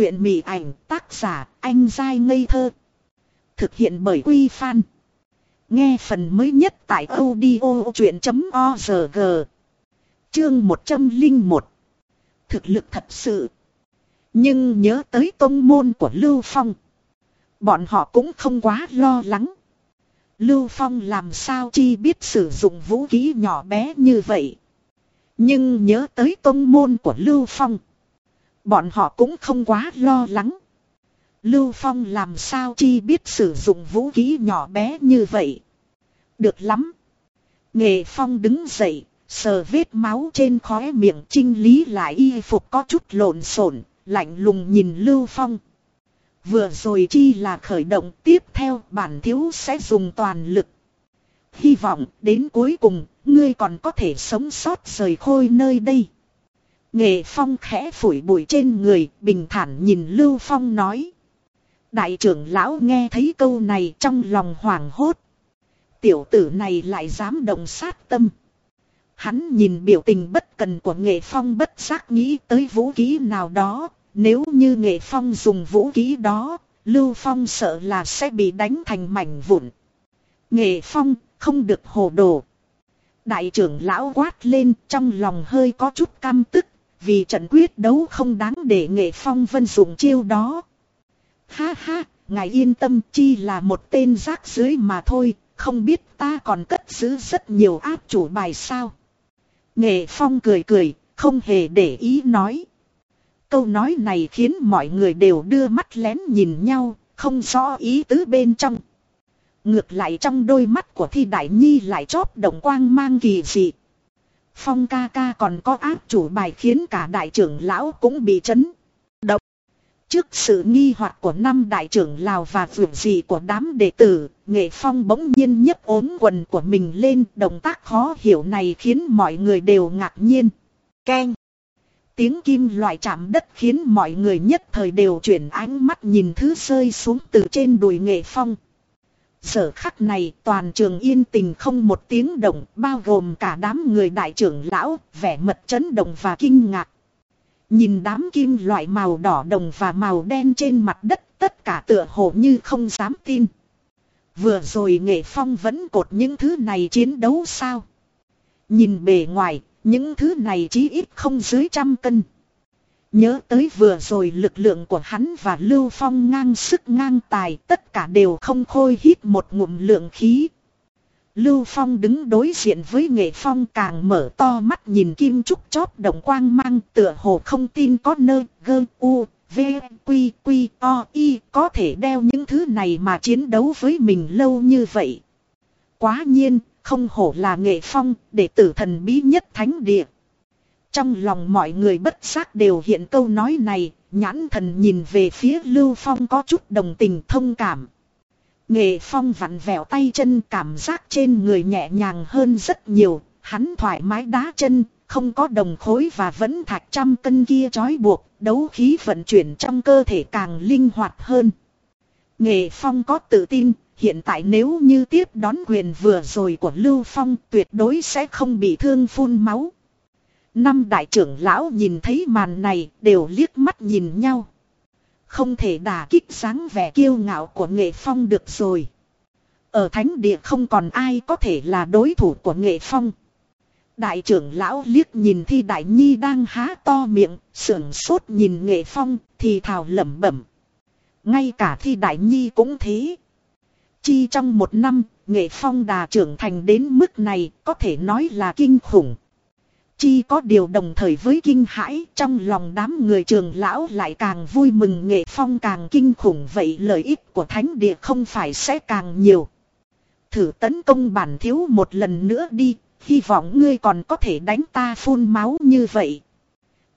truyện mị ảnh, tác giả, anh dai ngây thơ. Thực hiện bởi Quy Phan. Nghe phần mới nhất tại audio chuyện.org. Chương 101. Thực lực thật sự. Nhưng nhớ tới tôn môn của Lưu Phong. Bọn họ cũng không quá lo lắng. Lưu Phong làm sao chi biết sử dụng vũ khí nhỏ bé như vậy. Nhưng nhớ tới tôn môn của Lưu Phong. Bọn họ cũng không quá lo lắng. Lưu Phong làm sao chi biết sử dụng vũ khí nhỏ bé như vậy. Được lắm. Nghệ Phong đứng dậy, sờ vết máu trên khóe miệng trinh lý lại y phục có chút lộn xộn, lạnh lùng nhìn Lưu Phong. Vừa rồi chi là khởi động tiếp theo bản thiếu sẽ dùng toàn lực. Hy vọng đến cuối cùng ngươi còn có thể sống sót rời khôi nơi đây. Nghệ Phong khẽ phủi bụi trên người bình thản nhìn Lưu Phong nói. Đại trưởng lão nghe thấy câu này trong lòng hoảng hốt. Tiểu tử này lại dám động sát tâm. Hắn nhìn biểu tình bất cần của nghệ phong bất giác nghĩ tới vũ khí nào đó. Nếu như nghệ phong dùng vũ khí đó, Lưu Phong sợ là sẽ bị đánh thành mảnh vụn. Nghệ phong không được hồ đồ. Đại trưởng lão quát lên trong lòng hơi có chút căm tức. Vì trận quyết đấu không đáng để nghệ phong vân dùng chiêu đó. Ha ha, ngài yên tâm chi là một tên rác dưới mà thôi, không biết ta còn cất giữ rất nhiều áp chủ bài sao. Nghệ Phong cười cười, không hề để ý nói. Câu nói này khiến mọi người đều đưa mắt lén nhìn nhau, không rõ ý tứ bên trong. Ngược lại trong đôi mắt của Thi Đại Nhi lại chóp động quang mang kỳ dị. Phong ca ca còn có áp chủ bài khiến cả đại trưởng lão cũng bị chấn. động Trước sự nghi hoặc của năm đại trưởng Lào và vượt dị của đám đệ tử, Nghệ Phong bỗng nhiên nhấc ốm quần của mình lên, động tác khó hiểu này khiến mọi người đều ngạc nhiên. Keng. Tiếng kim loại chạm đất khiến mọi người nhất thời đều chuyển ánh mắt nhìn thứ rơi xuống từ trên đùi Nghệ Phong. Giờ khắc này toàn trường yên tình không một tiếng động bao gồm cả đám người đại trưởng lão, vẻ mật chấn động và kinh ngạc. Nhìn đám kim loại màu đỏ đồng và màu đen trên mặt đất tất cả tựa hồ như không dám tin. Vừa rồi nghệ phong vẫn cột những thứ này chiến đấu sao. Nhìn bề ngoài, những thứ này chí ít không dưới trăm cân. Nhớ tới vừa rồi lực lượng của hắn và Lưu Phong ngang sức ngang tài tất cả đều không khôi hít một ngụm lượng khí. Lưu Phong đứng đối diện với Nghệ Phong càng mở to mắt nhìn Kim Trúc chóp động quang mang tựa hồ không tin có nơi gơ u v quy quy o y có thể đeo những thứ này mà chiến đấu với mình lâu như vậy. Quá nhiên, không hổ là Nghệ Phong, đệ tử thần bí nhất thánh địa. Trong lòng mọi người bất giác đều hiện câu nói này, nhãn thần nhìn về phía Lưu Phong có chút đồng tình thông cảm. Nghệ phong vặn vẹo tay chân cảm giác trên người nhẹ nhàng hơn rất nhiều, hắn thoải mái đá chân, không có đồng khối và vẫn thạch trăm cân kia trói buộc, đấu khí vận chuyển trong cơ thể càng linh hoạt hơn. Nghệ phong có tự tin, hiện tại nếu như tiếp đón quyền vừa rồi của Lưu Phong tuyệt đối sẽ không bị thương phun máu. Năm đại trưởng lão nhìn thấy màn này đều liếc mắt nhìn nhau. Không thể đả kích sáng vẻ kiêu ngạo của nghệ phong được rồi. Ở thánh địa không còn ai có thể là đối thủ của nghệ phong. Đại trưởng lão liếc nhìn thi đại nhi đang há to miệng, sưởng sốt nhìn nghệ phong, thì thào lẩm bẩm. Ngay cả thi đại nhi cũng thế. Chi trong một năm, nghệ phong đà trưởng thành đến mức này, có thể nói là kinh khủng. Chi có điều đồng thời với kinh hãi trong lòng đám người trường lão lại càng vui mừng nghệ phong càng kinh khủng vậy lợi ích của thánh địa không phải sẽ càng nhiều. Thử tấn công bản thiếu một lần nữa đi, hy vọng ngươi còn có thể đánh ta phun máu như vậy.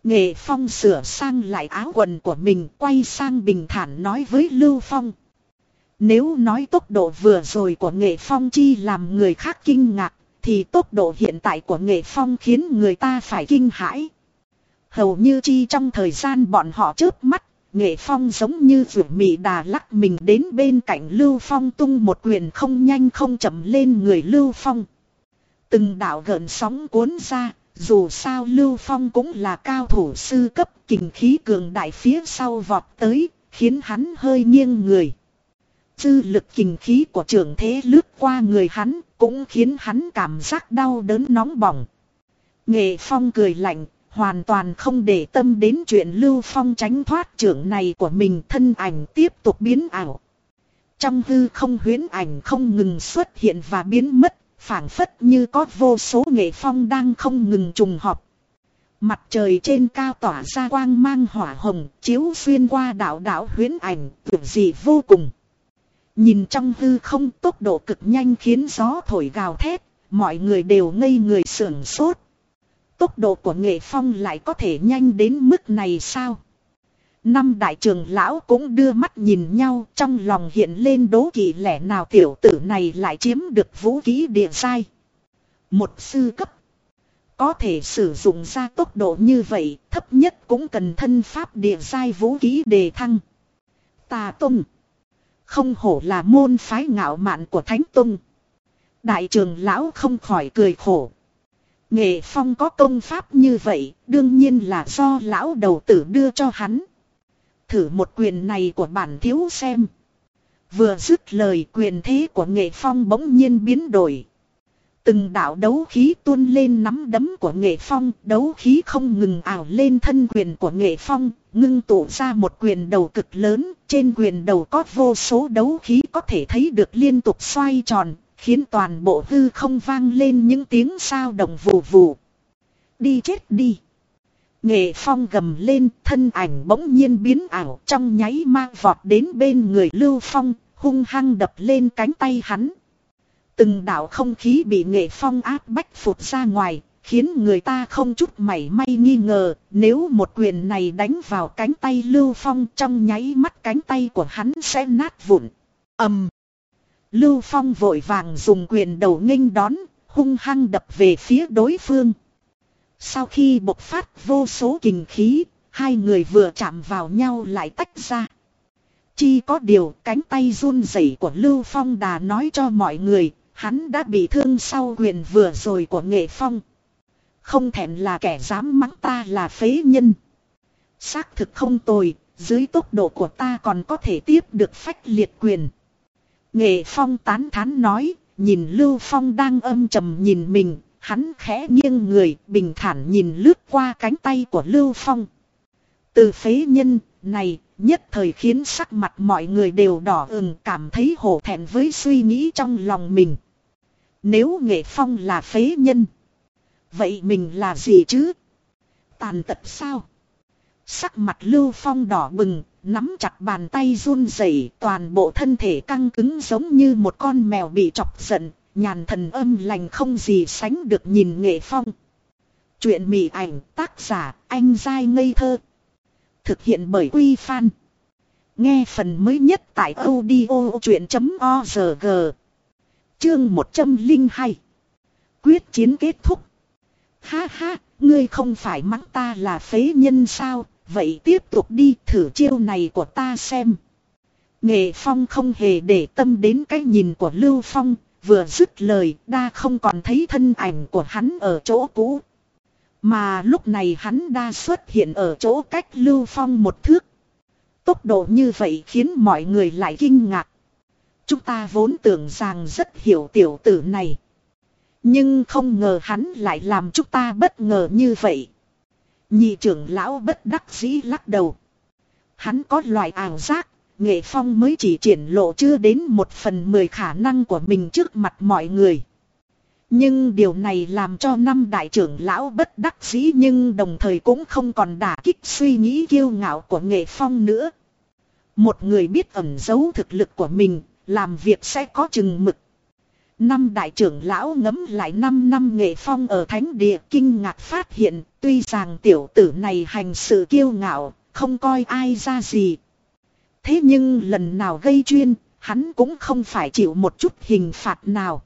Nghệ phong sửa sang lại áo quần của mình quay sang bình thản nói với Lưu Phong. Nếu nói tốc độ vừa rồi của nghệ phong chi làm người khác kinh ngạc thì tốc độ hiện tại của nghệ phong khiến người ta phải kinh hãi. Hầu như chi trong thời gian bọn họ chớp mắt, nghệ phong giống như vượt mị đà lắc mình đến bên cạnh Lưu Phong tung một quyền không nhanh không chậm lên người Lưu Phong. Từng đạo gợn sóng cuốn ra, Dù sao Lưu Phong cũng là cao thủ sư cấp kình khí cường đại phía sau vọt tới, khiến hắn hơi nghiêng người. Dư lực kình khí của trưởng thế lướt qua người hắn, cũng khiến hắn cảm giác đau đớn nóng bỏng. Nghệ Phong cười lạnh, hoàn toàn không để tâm đến chuyện Lưu Phong tránh thoát trưởng này của mình thân ảnh tiếp tục biến ảo. Trong hư không huyến ảnh không ngừng xuất hiện và biến mất, phảng phất như có vô số nghệ phong đang không ngừng trùng họp. Mặt trời trên cao tỏa ra quang mang hỏa hồng, chiếu xuyên qua đảo đảo huyến ảnh, tuyệt dị vô cùng. Nhìn trong hư không tốc độ cực nhanh khiến gió thổi gào thét, mọi người đều ngây người sưởng sốt. Tốc độ của nghệ phong lại có thể nhanh đến mức này sao? Năm đại trường lão cũng đưa mắt nhìn nhau trong lòng hiện lên đố kỵ lẻ nào tiểu tử này lại chiếm được vũ khí địa sai. Một sư cấp. Có thể sử dụng ra tốc độ như vậy thấp nhất cũng cần thân pháp địa sai vũ khí đề thăng. Tà Tông. Không hổ là môn phái ngạo mạn của Thánh Tông. Đại trưởng lão không khỏi cười khổ. Nghệ Phong có công pháp như vậy, đương nhiên là do lão đầu tử đưa cho hắn thử một quyền này của bản thiếu xem. Vừa dứt lời quyền thế của nghệ phong bỗng nhiên biến đổi. Từng đạo đấu khí tuôn lên nắm đấm của nghệ phong, đấu khí không ngừng ảo lên thân quyền của nghệ phong, ngưng tụ ra một quyền đầu cực lớn, trên quyền đầu có vô số đấu khí có thể thấy được liên tục xoay tròn, khiến toàn bộ hư không vang lên những tiếng sao động vù vù. Đi chết đi. Nghệ phong gầm lên thân ảnh bỗng nhiên biến ảo trong nháy mang vọt đến bên người lưu phong hung hăng đập lên cánh tay hắn. Từng đạo không khí bị nghệ phong áp bách phụt ra ngoài khiến người ta không chút mảy may nghi ngờ nếu một quyền này đánh vào cánh tay lưu phong trong nháy mắt cánh tay của hắn sẽ nát vụn. ầm Lưu phong vội vàng dùng quyền đầu nghênh đón hung hăng đập về phía đối phương. Sau khi bộc phát vô số kình khí, hai người vừa chạm vào nhau lại tách ra. chỉ có điều cánh tay run rẩy của Lưu Phong đã nói cho mọi người, hắn đã bị thương sau quyền vừa rồi của Nghệ Phong. Không thèm là kẻ dám mắng ta là phế nhân. Xác thực không tồi, dưới tốc độ của ta còn có thể tiếp được phách liệt quyền. Nghệ Phong tán thán nói, nhìn Lưu Phong đang âm trầm nhìn mình, Hắn khẽ nghiêng người, bình thản nhìn lướt qua cánh tay của Lưu Phong. Từ phế nhân, này, nhất thời khiến sắc mặt mọi người đều đỏ ửng cảm thấy hổ thẹn với suy nghĩ trong lòng mình. Nếu nghệ phong là phế nhân, vậy mình là gì chứ? Tàn tật sao? Sắc mặt Lưu Phong đỏ bừng, nắm chặt bàn tay run rẩy, toàn bộ thân thể căng cứng giống như một con mèo bị chọc giận, Nhàn thần âm lành không gì sánh được nhìn nghệ phong. Chuyện mị ảnh tác giả anh dai ngây thơ. Thực hiện bởi Quy Phan. Nghe phần mới nhất tại audio chuyện.org. Chương 102. Quyết chiến kết thúc. Ha ha, ngươi không phải mắng ta là phế nhân sao, vậy tiếp tục đi thử chiêu này của ta xem. Nghệ Phong không hề để tâm đến cái nhìn của Lưu Phong, Vừa dứt lời đa không còn thấy thân ảnh của hắn ở chỗ cũ. Mà lúc này hắn đa xuất hiện ở chỗ cách lưu phong một thước. Tốc độ như vậy khiến mọi người lại kinh ngạc. Chúng ta vốn tưởng rằng rất hiểu tiểu tử này. Nhưng không ngờ hắn lại làm chúng ta bất ngờ như vậy. Nhị trưởng lão bất đắc dĩ lắc đầu. Hắn có loại ảo giác, Nghệ Phong mới chỉ triển lộ chưa đến một phần mười khả năng của mình trước mặt mọi người. Nhưng điều này làm cho năm đại trưởng lão bất đắc dĩ nhưng đồng thời cũng không còn đả kích suy nghĩ kiêu ngạo của Nghệ Phong nữa. Một người biết ẩn giấu thực lực của mình, làm việc sẽ có chừng mực. Năm đại trưởng lão ngấm lại năm năm Nghệ Phong ở Thánh Địa kinh ngạc phát hiện, tuy rằng tiểu tử này hành sự kiêu ngạo, không coi ai ra gì, Thế nhưng lần nào gây chuyên, hắn cũng không phải chịu một chút hình phạt nào.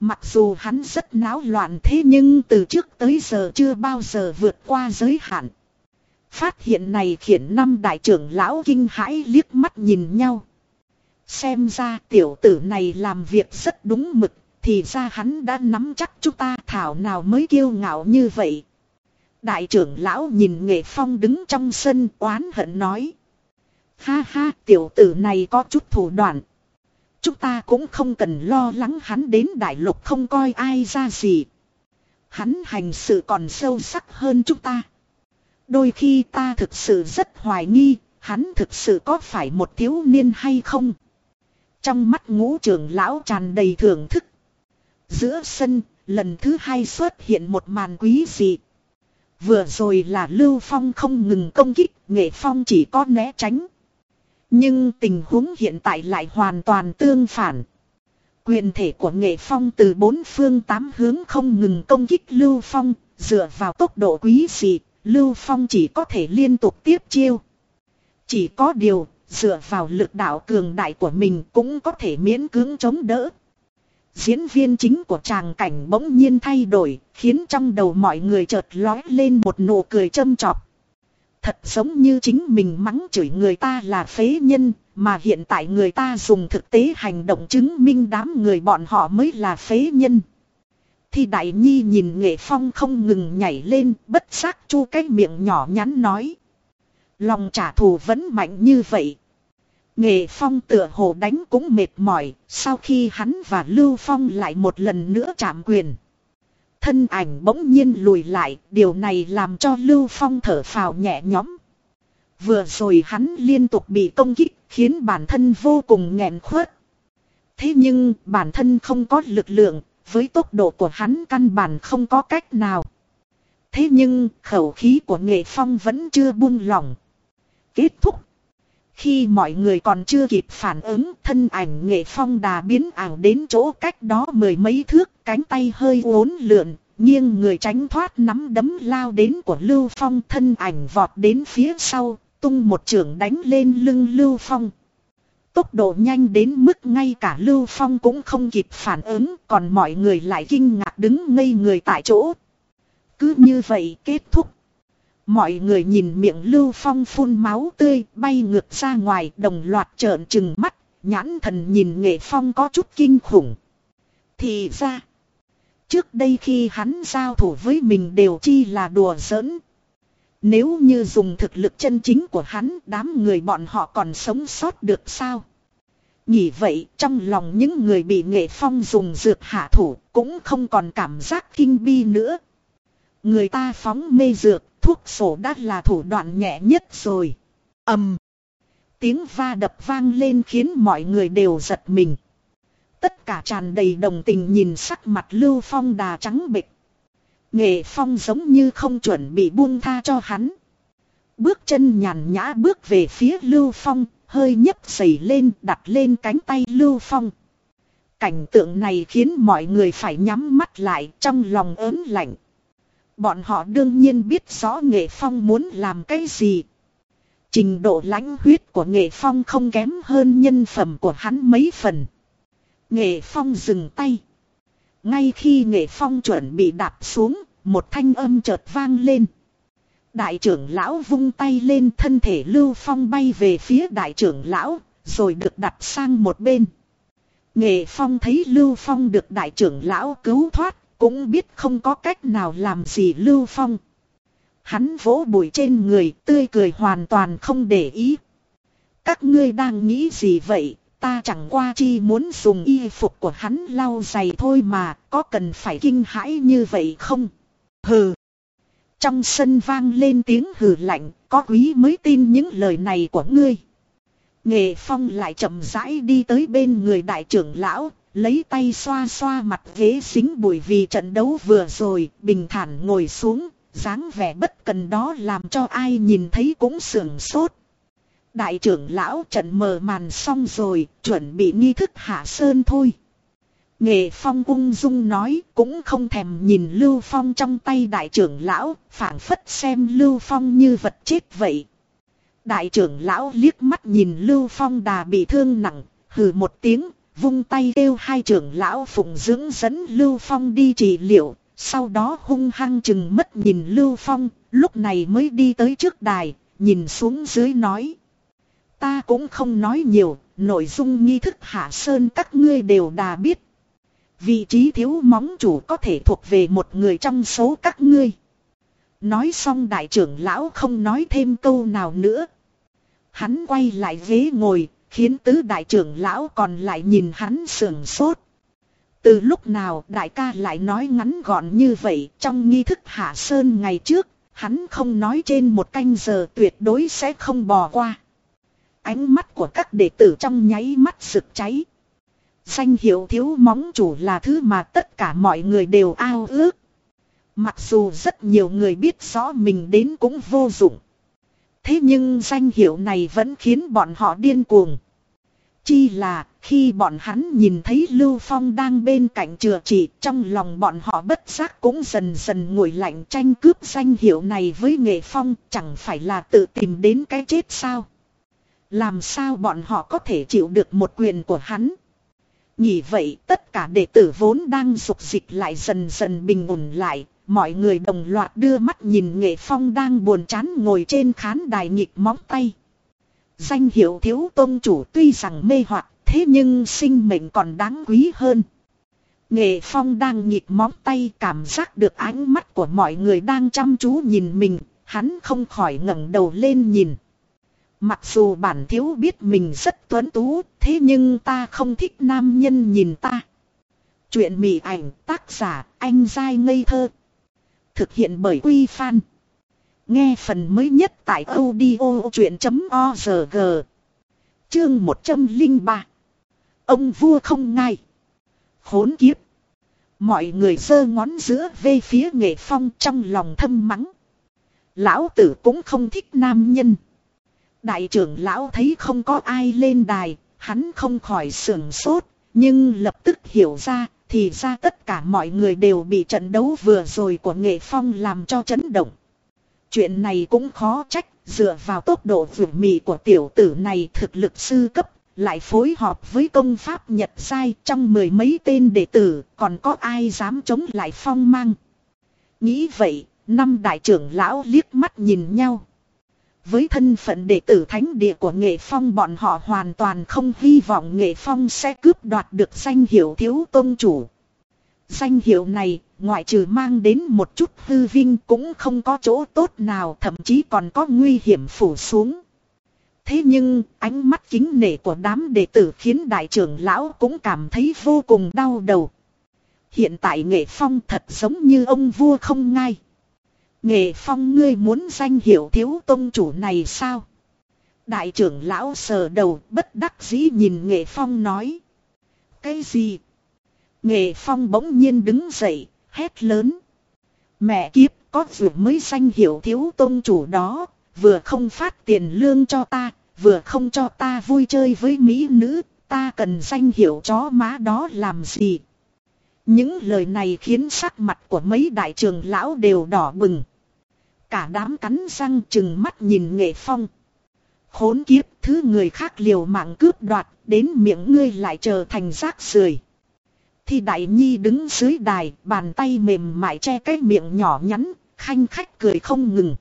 Mặc dù hắn rất náo loạn thế nhưng từ trước tới giờ chưa bao giờ vượt qua giới hạn. Phát hiện này khiến năm đại trưởng lão kinh hãi liếc mắt nhìn nhau. Xem ra tiểu tử này làm việc rất đúng mực, thì ra hắn đã nắm chắc chúng ta thảo nào mới kiêu ngạo như vậy. Đại trưởng lão nhìn nghệ phong đứng trong sân oán hận nói. Ha ha tiểu tử này có chút thủ đoạn. Chúng ta cũng không cần lo lắng hắn đến đại lục không coi ai ra gì. Hắn hành sự còn sâu sắc hơn chúng ta. Đôi khi ta thực sự rất hoài nghi, hắn thực sự có phải một thiếu niên hay không? Trong mắt ngũ trưởng lão tràn đầy thưởng thức. Giữa sân, lần thứ hai xuất hiện một màn quý dị. Vừa rồi là Lưu Phong không ngừng công kích, Nghệ Phong chỉ có né tránh. Nhưng tình huống hiện tại lại hoàn toàn tương phản. Quyền thể của Nghệ Phong từ bốn phương tám hướng không ngừng công kích Lưu Phong, dựa vào tốc độ quý dị, Lưu Phong chỉ có thể liên tục tiếp chiêu. Chỉ có điều, dựa vào lực đạo cường đại của mình cũng có thể miễn cưỡng chống đỡ. Diễn viên chính của tràng cảnh bỗng nhiên thay đổi, khiến trong đầu mọi người chợt lói lên một nụ cười châm chọc. Thật giống như chính mình mắng chửi người ta là phế nhân, mà hiện tại người ta dùng thực tế hành động chứng minh đám người bọn họ mới là phế nhân. Thì đại nhi nhìn nghệ phong không ngừng nhảy lên, bất giác chu cái miệng nhỏ nhắn nói. Lòng trả thù vẫn mạnh như vậy. Nghệ Phong tựa hồ đánh cũng mệt mỏi, sau khi hắn và Lưu Phong lại một lần nữa chạm quyền. Thân ảnh bỗng nhiên lùi lại, điều này làm cho Lưu Phong thở phào nhẹ nhõm. Vừa rồi hắn liên tục bị công kích, khiến bản thân vô cùng nghẹn khuất. Thế nhưng bản thân không có lực lượng, với tốc độ của hắn căn bản không có cách nào. Thế nhưng khẩu khí của nghệ phong vẫn chưa buông lỏng. Kết thúc. Khi mọi người còn chưa kịp phản ứng, thân ảnh nghệ phong đà biến ảo đến chỗ cách đó mười mấy thước, cánh tay hơi uốn lượn, nghiêng người tránh thoát nắm đấm lao đến của Lưu Phong thân ảnh vọt đến phía sau, tung một trường đánh lên lưng Lưu Phong. Tốc độ nhanh đến mức ngay cả Lưu Phong cũng không kịp phản ứng, còn mọi người lại kinh ngạc đứng ngây người tại chỗ. Cứ như vậy kết thúc. Mọi người nhìn miệng Lưu Phong phun máu tươi bay ngược ra ngoài đồng loạt trợn trừng mắt, nhãn thần nhìn nghệ phong có chút kinh khủng. Thì ra, trước đây khi hắn giao thủ với mình đều chi là đùa giỡn. Nếu như dùng thực lực chân chính của hắn đám người bọn họ còn sống sót được sao? Nhỉ vậy trong lòng những người bị nghệ phong dùng dược hạ thủ cũng không còn cảm giác kinh bi nữa. Người ta phóng mê dược thuốc sổ đã là thủ đoạn nhẹ nhất rồi. ầm Tiếng va đập vang lên khiến mọi người đều giật mình. Tất cả tràn đầy đồng tình nhìn sắc mặt Lưu Phong đà trắng bịch. Nghệ Phong giống như không chuẩn bị buông tha cho hắn. Bước chân nhàn nhã bước về phía Lưu Phong, hơi nhấp sẩy lên đặt lên cánh tay Lưu Phong. Cảnh tượng này khiến mọi người phải nhắm mắt lại trong lòng ớn lạnh. Bọn họ đương nhiên biết rõ nghệ phong muốn làm cái gì. Trình độ lãnh huyết của nghệ phong không kém hơn nhân phẩm của hắn mấy phần. Nghệ phong dừng tay. Ngay khi nghệ phong chuẩn bị đạp xuống, một thanh âm chợt vang lên. Đại trưởng lão vung tay lên thân thể lưu phong bay về phía đại trưởng lão, rồi được đặt sang một bên. Nghệ phong thấy lưu phong được đại trưởng lão cứu thoát, cũng biết không có cách nào làm gì Lưu Phong. Hắn vỗ bụi trên người tươi cười hoàn toàn không để ý. Các ngươi đang nghĩ gì vậy? Ta chẳng qua chi muốn dùng y phục của hắn lau giày thôi mà, có cần phải kinh hãi như vậy không? Hừ. Trong sân vang lên tiếng hừ lạnh, có quý mới tin những lời này của ngươi. Nghệ Phong lại chậm rãi đi tới bên người đại trưởng lão, Lấy tay xoa xoa mặt ghế xính bụi vì trận đấu vừa rồi, bình thản ngồi xuống, dáng vẻ bất cần đó làm cho ai nhìn thấy cũng sưởng sốt. Đại trưởng lão trận mờ màn xong rồi, chuẩn bị nghi thức hạ sơn thôi. Nghệ Phong ung dung nói cũng không thèm nhìn Lưu Phong trong tay đại trưởng lão, phảng phất xem Lưu Phong như vật chết vậy. Đại trưởng lão liếc mắt nhìn Lưu Phong đà bị thương nặng, hừ một tiếng, vung tay kêu hai trưởng lão phụng dưỡng dẫn Lưu Phong đi trị liệu, sau đó hung hăng chừng mất nhìn Lưu Phong, lúc này mới đi tới trước đài, nhìn xuống dưới nói. Ta cũng không nói nhiều, nội dung nghi thức hạ sơn các ngươi đều đã biết. Vị trí thiếu móng chủ có thể thuộc về một người trong số các ngươi. Nói xong đại trưởng lão không nói thêm câu nào nữa. Hắn quay lại ghế ngồi, khiến tứ đại trưởng lão còn lại nhìn hắn sườn sốt. Từ lúc nào đại ca lại nói ngắn gọn như vậy trong nghi thức hạ sơn ngày trước, hắn không nói trên một canh giờ tuyệt đối sẽ không bò qua. Ánh mắt của các đệ tử trong nháy mắt rực cháy. Danh hiệu thiếu móng chủ là thứ mà tất cả mọi người đều ao ước. Mặc dù rất nhiều người biết rõ mình đến cũng vô dụng. Thế nhưng danh hiệu này vẫn khiến bọn họ điên cuồng. Chi là khi bọn hắn nhìn thấy Lưu Phong đang bên cạnh chừa chỉ trong lòng bọn họ bất giác cũng dần dần nguội lạnh tranh cướp danh hiệu này với nghệ phong chẳng phải là tự tìm đến cái chết sao. Làm sao bọn họ có thể chịu được một quyền của hắn. Nhỉ vậy tất cả đệ tử vốn đang dục dịch lại dần dần bình ổn lại, mọi người đồng loạt đưa mắt nhìn nghệ phong đang buồn chán ngồi trên khán đài nhịp móng tay. Danh hiệu thiếu tôn chủ tuy rằng mê hoặc thế nhưng sinh mệnh còn đáng quý hơn. Nghệ phong đang nhịp móng tay cảm giác được ánh mắt của mọi người đang chăm chú nhìn mình, hắn không khỏi ngẩng đầu lên nhìn. Mặc dù bản thiếu biết mình rất tuấn tú, thế nhưng ta không thích nam nhân nhìn ta. Chuyện mị ảnh tác giả anh dai ngây thơ. Thực hiện bởi Quy Phan. Nghe phần mới nhất tại audio chuyện.org. Chương 103. Ông vua không ngay. Khốn kiếp. Mọi người giơ ngón giữa về phía nghệ phong trong lòng thâm mắng. Lão tử cũng không thích nam nhân. Đại trưởng lão thấy không có ai lên đài, hắn không khỏi sưởng sốt, nhưng lập tức hiểu ra, thì ra tất cả mọi người đều bị trận đấu vừa rồi của nghệ phong làm cho chấn động. Chuyện này cũng khó trách, dựa vào tốc độ vượt mị của tiểu tử này thực lực sư cấp, lại phối hợp với công pháp nhật sai trong mười mấy tên đệ tử, còn có ai dám chống lại phong mang. Nghĩ vậy, năm đại trưởng lão liếc mắt nhìn nhau. Với thân phận đệ tử thánh địa của nghệ phong bọn họ hoàn toàn không hy vọng nghệ phong sẽ cướp đoạt được danh hiệu thiếu tôn chủ. Danh hiệu này, ngoại trừ mang đến một chút hư vinh cũng không có chỗ tốt nào thậm chí còn có nguy hiểm phủ xuống. Thế nhưng, ánh mắt kính nể của đám đệ tử khiến đại trưởng lão cũng cảm thấy vô cùng đau đầu. Hiện tại nghệ phong thật giống như ông vua không ngai. Nghệ phong ngươi muốn danh hiệu thiếu tôn chủ này sao? Đại trưởng lão sờ đầu bất đắc dĩ nhìn nghệ phong nói. Cái gì? Nghệ phong bỗng nhiên đứng dậy, hét lớn. Mẹ kiếp có vừa mới danh hiệu thiếu tôn chủ đó, vừa không phát tiền lương cho ta, vừa không cho ta vui chơi với mỹ nữ, ta cần danh hiệu chó má đó làm gì? Những lời này khiến sắc mặt của mấy đại trưởng lão đều đỏ bừng. Cả đám cắn răng chừng mắt nhìn nghệ phong. Khốn kiếp thứ người khác liều mạng cướp đoạt đến miệng ngươi lại trở thành rác rưởi. Thì đại nhi đứng dưới đài bàn tay mềm mại che cái miệng nhỏ nhắn khanh khách cười không ngừng.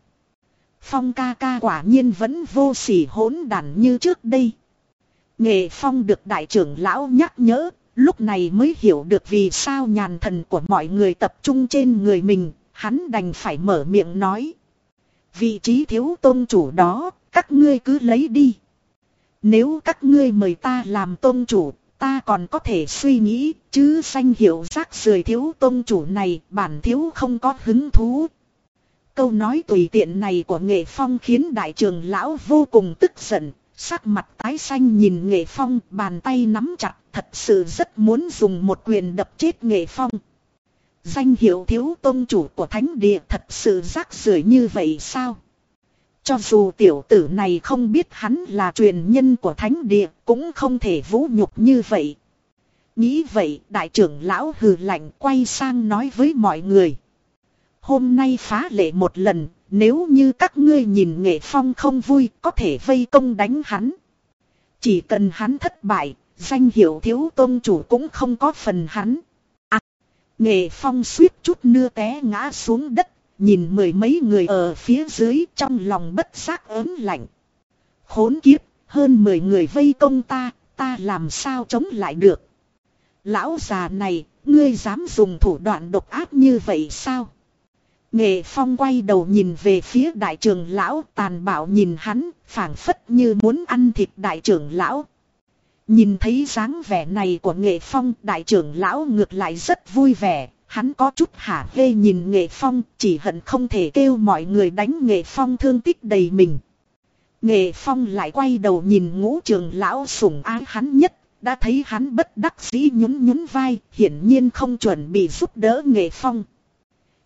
Phong ca ca quả nhiên vẫn vô sỉ hỗn đản như trước đây. Nghệ phong được đại trưởng lão nhắc nhớ, lúc này mới hiểu được vì sao nhàn thần của mọi người tập trung trên người mình, hắn đành phải mở miệng nói. Vị trí thiếu tôn chủ đó, các ngươi cứ lấy đi. Nếu các ngươi mời ta làm tôn chủ, ta còn có thể suy nghĩ, chứ danh hiệu rác rưởi thiếu tôn chủ này bản thiếu không có hứng thú. Câu nói tùy tiện này của nghệ phong khiến đại trường lão vô cùng tức giận, sắc mặt tái xanh nhìn nghệ phong bàn tay nắm chặt thật sự rất muốn dùng một quyền đập chết nghệ phong. Danh hiệu thiếu tôn chủ của thánh địa thật sự rác rưởi như vậy sao? Cho dù tiểu tử này không biết hắn là truyền nhân của thánh địa cũng không thể vũ nhục như vậy. Nghĩ vậy đại trưởng lão hừ lạnh quay sang nói với mọi người. Hôm nay phá lệ một lần, nếu như các ngươi nhìn nghệ phong không vui có thể vây công đánh hắn. Chỉ cần hắn thất bại, danh hiệu thiếu tôn chủ cũng không có phần hắn. Nghệ phong suýt chút nưa té ngã xuống đất, nhìn mười mấy người ở phía dưới trong lòng bất giác ớn lạnh. Khốn kiếp, hơn mười người vây công ta, ta làm sao chống lại được. Lão già này, Ngươi dám dùng thủ đoạn độc ác như vậy sao? Nghệ Phong quay đầu nhìn về phía đại trưởng lão tàn bạo nhìn hắn, phảng phất như muốn ăn thịt đại trưởng lão. Nhìn thấy dáng vẻ này của Nghệ Phong, đại trưởng lão ngược lại rất vui vẻ, hắn có chút hả hê nhìn Nghệ Phong, chỉ hận không thể kêu mọi người đánh Nghệ Phong thương tích đầy mình. Nghệ Phong lại quay đầu nhìn ngũ trường lão sủng ái hắn nhất, đã thấy hắn bất đắc dĩ nhún nhún vai, hiển nhiên không chuẩn bị giúp đỡ Nghệ Phong.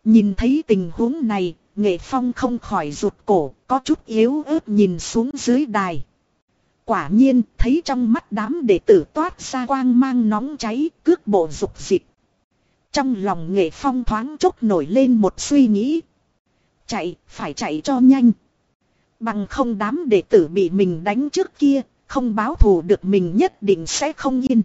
Nhìn thấy tình huống này, Nghệ Phong không khỏi rụt cổ, có chút yếu ớt nhìn xuống dưới đài. Quả nhiên, thấy trong mắt đám đệ tử toát ra quang mang nóng cháy, cước bộ dục dịch. Trong lòng Nghệ Phong thoáng chốc nổi lên một suy nghĩ. Chạy, phải chạy cho nhanh. Bằng không đám đệ tử bị mình đánh trước kia, không báo thù được mình nhất định sẽ không yên.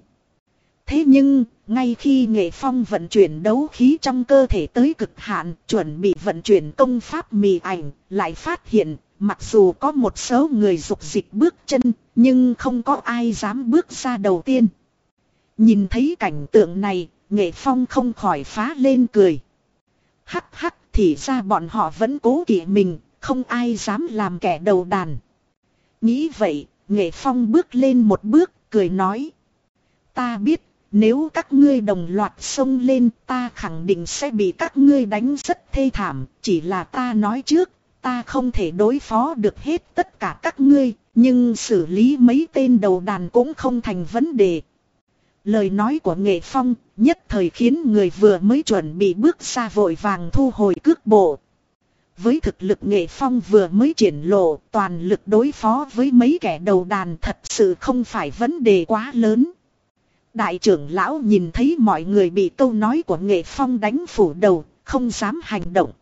Thế nhưng, ngay khi nghệ phong vận chuyển đấu khí trong cơ thể tới cực hạn, chuẩn bị vận chuyển công pháp mì ảnh, lại phát hiện, mặc dù có một số người dục dịch bước chân, nhưng không có ai dám bước ra đầu tiên. Nhìn thấy cảnh tượng này, nghệ phong không khỏi phá lên cười. Hắc hắc thì ra bọn họ vẫn cố kỵ mình, không ai dám làm kẻ đầu đàn. Nghĩ vậy, nghệ phong bước lên một bước, cười nói. Ta biết nếu các ngươi đồng loạt xông lên ta khẳng định sẽ bị các ngươi đánh rất thê thảm. Chỉ là ta nói trước, ta không thể đối phó được hết tất cả các ngươi. Nhưng xử lý mấy tên đầu đàn cũng không thành vấn đề. Lời nói của nghệ phong nhất thời khiến người vừa mới chuẩn bị bước ra vội vàng thu hồi cước bộ. Với thực lực nghệ phong vừa mới triển lộ toàn lực đối phó với mấy kẻ đầu đàn thật sự không phải vấn đề quá lớn. Đại trưởng lão nhìn thấy mọi người bị câu nói của nghệ phong đánh phủ đầu, không dám hành động.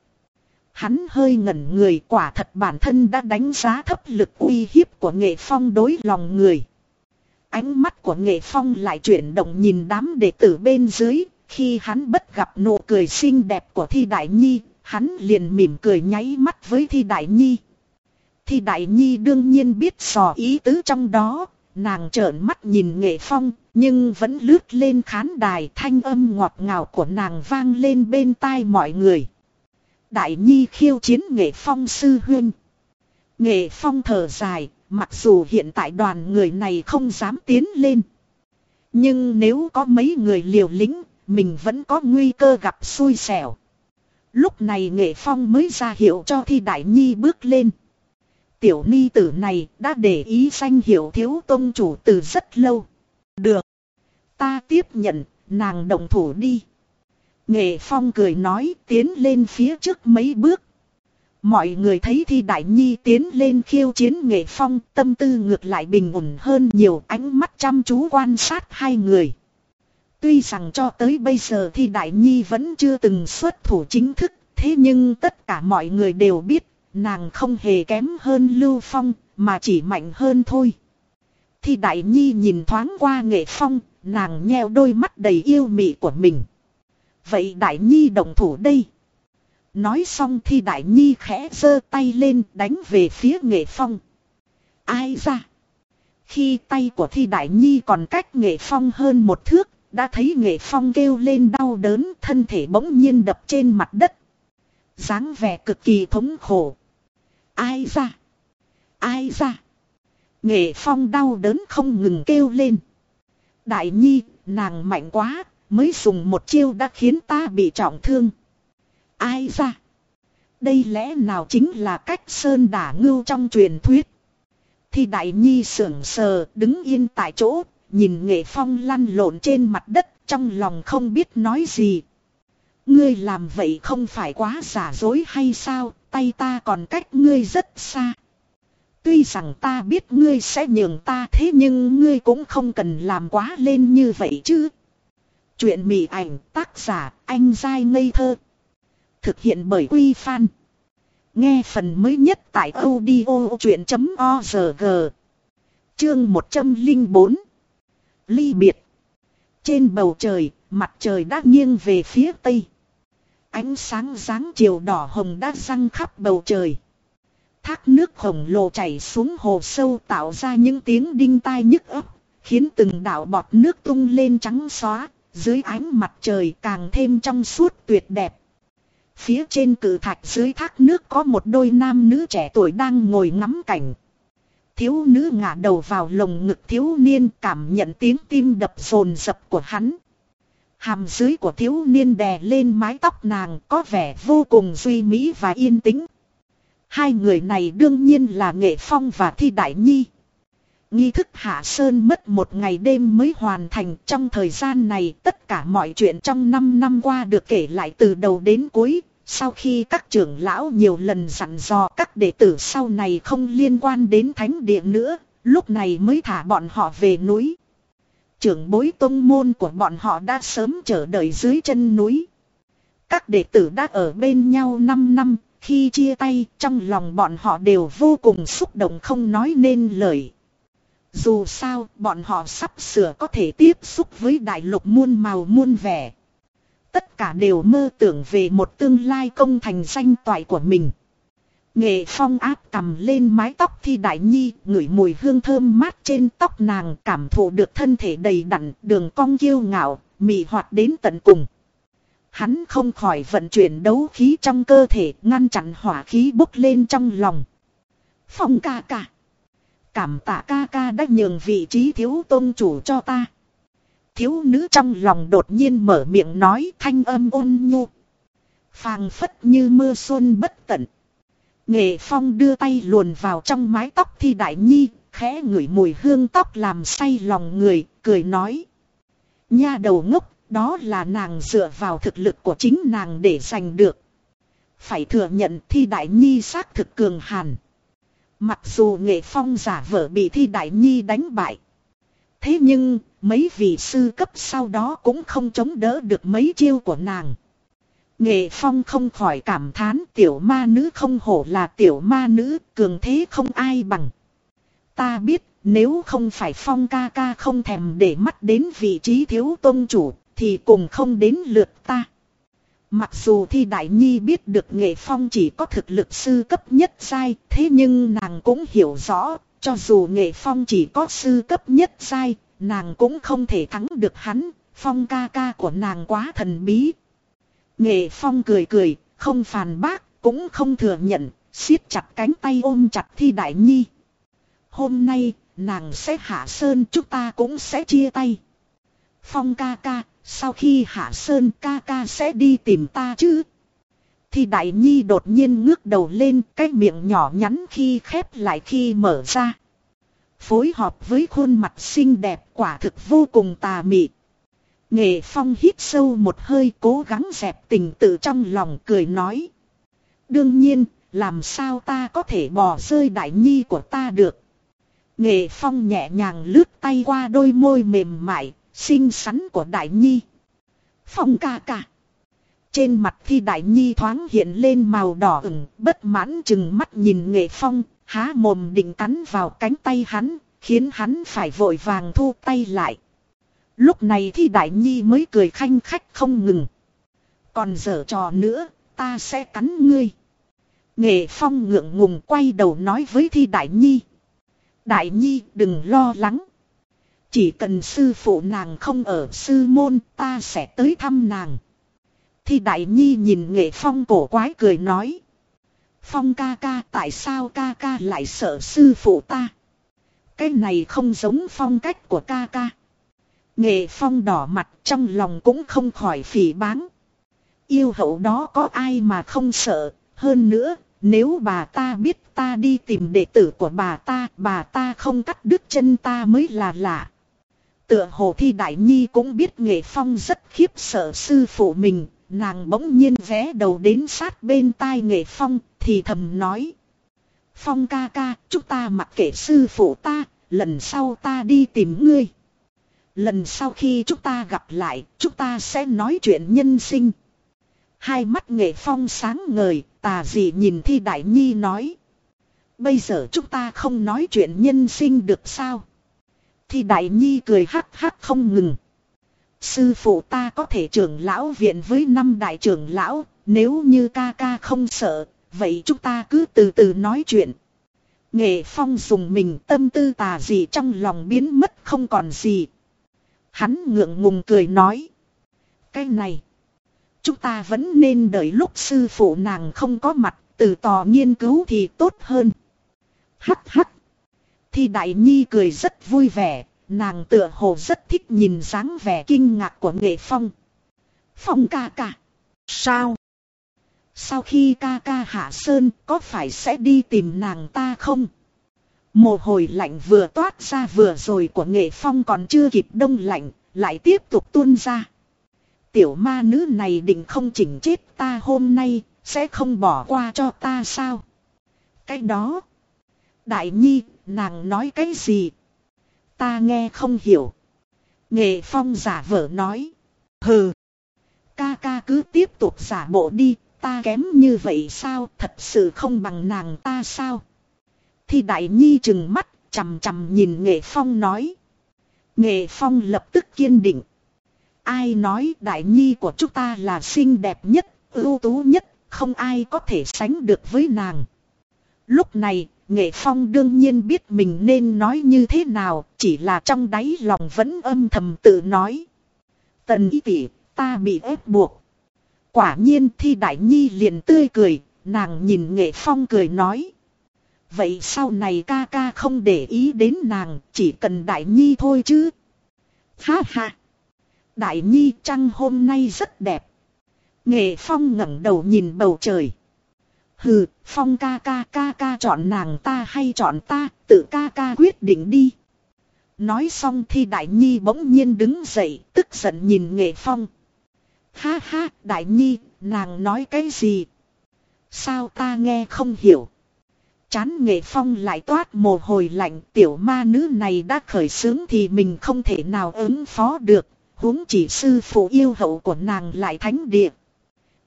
Hắn hơi ngẩn người quả thật bản thân đã đánh giá thấp lực uy hiếp của nghệ phong đối lòng người. Ánh mắt của nghệ phong lại chuyển động nhìn đám đệ tử bên dưới, khi hắn bất gặp nụ cười xinh đẹp của Thi Đại Nhi, hắn liền mỉm cười nháy mắt với Thi Đại Nhi. Thi Đại Nhi đương nhiên biết sò ý tứ trong đó, nàng trợn mắt nhìn nghệ phong, nhưng vẫn lướt lên khán đài thanh âm ngọt ngào của nàng vang lên bên tai mọi người. Đại Nhi khiêu chiến nghệ phong sư huyên. Nghệ phong thở dài, mặc dù hiện tại đoàn người này không dám tiến lên. Nhưng nếu có mấy người liều lĩnh, mình vẫn có nguy cơ gặp xui xẻo. Lúc này nghệ phong mới ra hiệu cho thi đại nhi bước lên. Tiểu ni tử này đã để ý danh hiệu thiếu tôn chủ từ rất lâu. Được. Ta tiếp nhận, nàng đồng thủ đi. Nghệ phong cười nói tiến lên phía trước mấy bước. Mọi người thấy thi đại nhi tiến lên khiêu chiến nghệ phong tâm tư ngược lại bình ổn hơn nhiều ánh mắt chăm chú quan sát hai người. Tuy rằng cho tới bây giờ thì Đại Nhi vẫn chưa từng xuất thủ chính thức, thế nhưng tất cả mọi người đều biết, nàng không hề kém hơn Lưu Phong, mà chỉ mạnh hơn thôi. Thi Đại Nhi nhìn thoáng qua nghệ phong, nàng nheo đôi mắt đầy yêu mị của mình. Vậy Đại Nhi đồng thủ đây. Nói xong thì Đại Nhi khẽ giơ tay lên đánh về phía nghệ phong. Ai ra? Khi tay của Thi Đại Nhi còn cách nghệ phong hơn một thước, đã thấy nghệ phong kêu lên đau đớn thân thể bỗng nhiên đập trên mặt đất. dáng vẻ cực kỳ thống khổ. Ai ra? Ai ra? Nghệ phong đau đớn không ngừng kêu lên. Đại nhi, nàng mạnh quá, mới dùng một chiêu đã khiến ta bị trọng thương. Ai ra? Đây lẽ nào chính là cách sơn đả ngưu trong truyền thuyết. Thì đại nhi sưởng sờ đứng yên tại chỗ nhìn nghệ phong lăn lộn trên mặt đất trong lòng không biết nói gì. Ngươi làm vậy không phải quá giả dối hay sao, tay ta còn cách ngươi rất xa. Tuy rằng ta biết ngươi sẽ nhường ta thế nhưng ngươi cũng không cần làm quá lên như vậy chứ. Chuyện mị ảnh tác giả anh dai ngây thơ. Thực hiện bởi Quy Phan. Nghe phần mới nhất tại audio chuyện.org. Chương 104 ly biệt. Trên bầu trời, mặt trời đã nghiêng về phía tây. Ánh sáng dáng chiều đỏ hồng đã răng khắp bầu trời. Thác nước khổng lồ chảy xuống hồ sâu tạo ra những tiếng đinh tai nhức ấp, khiến từng đảo bọt nước tung lên trắng xóa, dưới ánh mặt trời càng thêm trong suốt tuyệt đẹp. Phía trên cử thạch dưới thác nước có một đôi nam nữ trẻ tuổi đang ngồi ngắm cảnh. Thiếu nữ ngả đầu vào lồng ngực thiếu niên cảm nhận tiếng tim đập rồn rập của hắn. Hàm dưới của thiếu niên đè lên mái tóc nàng có vẻ vô cùng duy mỹ và yên tĩnh. Hai người này đương nhiên là Nghệ Phong và Thi Đại Nhi. Nghi thức Hạ Sơn mất một ngày đêm mới hoàn thành trong thời gian này tất cả mọi chuyện trong 5 năm qua được kể lại từ đầu đến cuối. Sau khi các trưởng lão nhiều lần dặn dò các đệ tử sau này không liên quan đến thánh địa nữa, lúc này mới thả bọn họ về núi. Trưởng bối tông môn của bọn họ đã sớm chờ đợi dưới chân núi. Các đệ tử đã ở bên nhau 5 năm, khi chia tay trong lòng bọn họ đều vô cùng xúc động không nói nên lời. Dù sao, bọn họ sắp sửa có thể tiếp xúc với đại lục muôn màu muôn vẻ. Tất cả đều mơ tưởng về một tương lai công thành danh toại của mình. Nghệ phong áp cầm lên mái tóc thi đại nhi, ngửi mùi hương thơm mát trên tóc nàng cảm thụ được thân thể đầy đặn, đường cong kiêu ngạo, mị hoạt đến tận cùng. Hắn không khỏi vận chuyển đấu khí trong cơ thể, ngăn chặn hỏa khí bốc lên trong lòng. Phong ca ca. Cảm tạ ca ca đã nhường vị trí thiếu tôn chủ cho ta. Thiếu nữ trong lòng đột nhiên mở miệng nói thanh âm ôn nhu. Phàng phất như mưa xuân bất tận. Nghệ phong đưa tay luồn vào trong mái tóc thi đại nhi, khẽ ngửi mùi hương tóc làm say lòng người, cười nói. Nha đầu ngốc, đó là nàng dựa vào thực lực của chính nàng để giành được. Phải thừa nhận thi đại nhi xác thực cường hàn. Mặc dù nghệ phong giả vợ bị thi đại nhi đánh bại. Thế nhưng, mấy vị sư cấp sau đó cũng không chống đỡ được mấy chiêu của nàng. Nghệ phong không khỏi cảm thán tiểu ma nữ không hổ là tiểu ma nữ, cường thế không ai bằng. Ta biết, nếu không phải phong ca ca không thèm để mắt đến vị trí thiếu tôn chủ, thì cùng không đến lượt ta. Mặc dù thi đại nhi biết được nghệ phong chỉ có thực lực sư cấp nhất sai, thế nhưng nàng cũng hiểu rõ, cho dù nghệ phong chỉ có sư cấp nhất sai, nàng cũng không thể thắng được hắn, phong ca ca của nàng quá thần bí. Nghệ phong cười cười, không phàn bác, cũng không thừa nhận, siết chặt cánh tay ôm chặt thi đại nhi. Hôm nay, nàng sẽ hạ sơn chúng ta cũng sẽ chia tay. Phong ca ca, sau khi hạ sơn ca ca sẽ đi tìm ta chứ? Thì đại nhi đột nhiên ngước đầu lên cái miệng nhỏ nhắn khi khép lại khi mở ra. Phối hợp với khuôn mặt xinh đẹp quả thực vô cùng tà mị. Nghệ phong hít sâu một hơi cố gắng dẹp tình tự trong lòng cười nói. Đương nhiên, làm sao ta có thể bỏ rơi đại nhi của ta được. Nghệ phong nhẹ nhàng lướt tay qua đôi môi mềm mại, xinh xắn của Đại Nhi. Phong ca ca. Trên mặt thi Đại Nhi thoáng hiện lên màu đỏ ửng, bất mãn chừng mắt nhìn nghệ phong, há mồm định cắn vào cánh tay hắn, khiến hắn phải vội vàng thu tay lại. Lúc này thi Đại Nhi mới cười khanh khách không ngừng. Còn dở trò nữa, ta sẽ cắn ngươi. Nghệ phong ngượng ngùng quay đầu nói với thi Đại Nhi. Đại Nhi đừng lo lắng. Chỉ cần sư phụ nàng không ở sư môn ta sẽ tới thăm nàng. Thì đại nhi nhìn nghệ phong cổ quái cười nói. Phong ca ca tại sao ca ca lại sợ sư phụ ta. Cái này không giống phong cách của ca ca. Nghệ phong đỏ mặt trong lòng cũng không khỏi phỉ báng. Yêu hậu đó có ai mà không sợ. Hơn nữa, nếu bà ta biết ta đi tìm đệ tử của bà ta, bà ta không cắt đứt chân ta mới là lạ. Tựa hồ thi đại nhi cũng biết nghệ phong rất khiếp sợ sư phụ mình, nàng bỗng nhiên vé đầu đến sát bên tai nghệ phong, thì thầm nói. Phong ca ca, chúng ta mặc kệ sư phụ ta, lần sau ta đi tìm ngươi. Lần sau khi chúng ta gặp lại, chúng ta sẽ nói chuyện nhân sinh. Hai mắt nghệ phong sáng ngời, tà dị nhìn thi đại nhi nói. Bây giờ chúng ta không nói chuyện nhân sinh được sao? Thì đại nhi cười hắc hắc không ngừng. Sư phụ ta có thể trưởng lão viện với năm đại trưởng lão, nếu như ca ca không sợ, vậy chúng ta cứ từ từ nói chuyện. Nghệ phong dùng mình tâm tư tà gì trong lòng biến mất không còn gì. Hắn ngượng ngùng cười nói. Cái này. Chúng ta vẫn nên đợi lúc sư phụ nàng không có mặt, từ tò nghiên cứu thì tốt hơn. Hắc hắc. Thì đại nhi cười rất vui vẻ, nàng tựa hồ rất thích nhìn dáng vẻ kinh ngạc của nghệ phong. Phong ca ca. Sao? Sau khi ca ca hạ sơn có phải sẽ đi tìm nàng ta không? Mồ hồi lạnh vừa toát ra vừa rồi của nghệ phong còn chưa kịp đông lạnh, lại tiếp tục tuôn ra. Tiểu ma nữ này định không chỉnh chết ta hôm nay, sẽ không bỏ qua cho ta sao? Cái đó. Đại nhi, nàng nói cái gì? Ta nghe không hiểu. Nghệ phong giả vờ nói. Hừ. Ca ca cứ tiếp tục giả bộ đi, ta kém như vậy sao, thật sự không bằng nàng ta sao? Thì đại nhi chừng mắt, chằm chằm nhìn nghệ phong nói. Nghệ phong lập tức kiên định. Ai nói đại nhi của chúng ta là xinh đẹp nhất, ưu tú nhất, không ai có thể sánh được với nàng. Lúc này, nghệ phong đương nhiên biết mình nên nói như thế nào, chỉ là trong đáy lòng vẫn âm thầm tự nói. Tần ý tỷ, ta bị ép buộc. Quả nhiên thi đại nhi liền tươi cười, nàng nhìn nghệ phong cười nói. Vậy sau này ca ca không để ý đến nàng, chỉ cần đại nhi thôi chứ. Ha ha. Đại nhi trăng hôm nay rất đẹp. Nghệ phong ngẩng đầu nhìn bầu trời. Hừ, phong ca ca ca ca chọn nàng ta hay chọn ta, tự ca ca quyết định đi. Nói xong thì đại nhi bỗng nhiên đứng dậy, tức giận nhìn nghệ phong. Ha ha, đại nhi, nàng nói cái gì? Sao ta nghe không hiểu? Chán nghệ phong lại toát mồ hôi lạnh tiểu ma nữ này đã khởi sướng thì mình không thể nào ứng phó được, huống chỉ sư phụ yêu hậu của nàng lại thánh địa.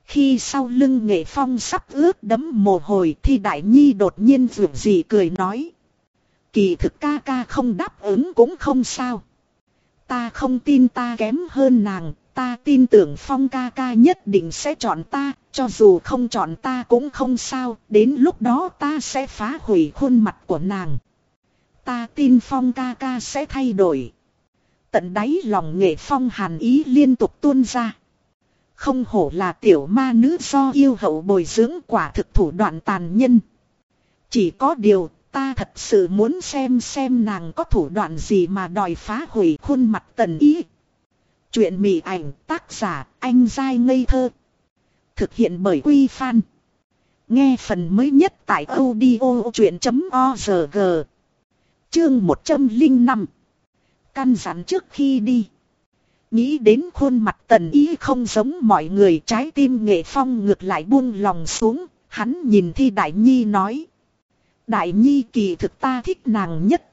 Khi sau lưng nghệ phong sắp ướt đấm mồ hôi thì đại nhi đột nhiên vượt gì cười nói. Kỳ thực ca ca không đáp ứng cũng không sao. Ta không tin ta kém hơn nàng, ta tin tưởng phong ca ca nhất định sẽ chọn ta, cho dù không chọn ta cũng không sao, đến lúc đó ta sẽ phá hủy khuôn mặt của nàng. Ta tin phong ca ca sẽ thay đổi. Tận đáy lòng nghệ phong hàn ý liên tục tuôn ra. Không hổ là tiểu ma nữ do yêu hậu bồi dưỡng quả thực thủ đoạn tàn nhân. Chỉ có điều, ta thật sự muốn xem xem nàng có thủ đoạn gì mà đòi phá hủy khuôn mặt tần ý. Chuyện mị ảnh, tác giả, anh dai ngây thơ. Thực hiện bởi Quy Phan. Nghe phần mới nhất tại audio chuyện.org. Chương 105. Căn dặn trước khi đi. Nghĩ đến khuôn mặt tần ý không giống mọi người trái tim nghệ phong ngược lại buông lòng xuống. Hắn nhìn thi đại nhi nói. Đại nhi kỳ thực ta thích nàng nhất.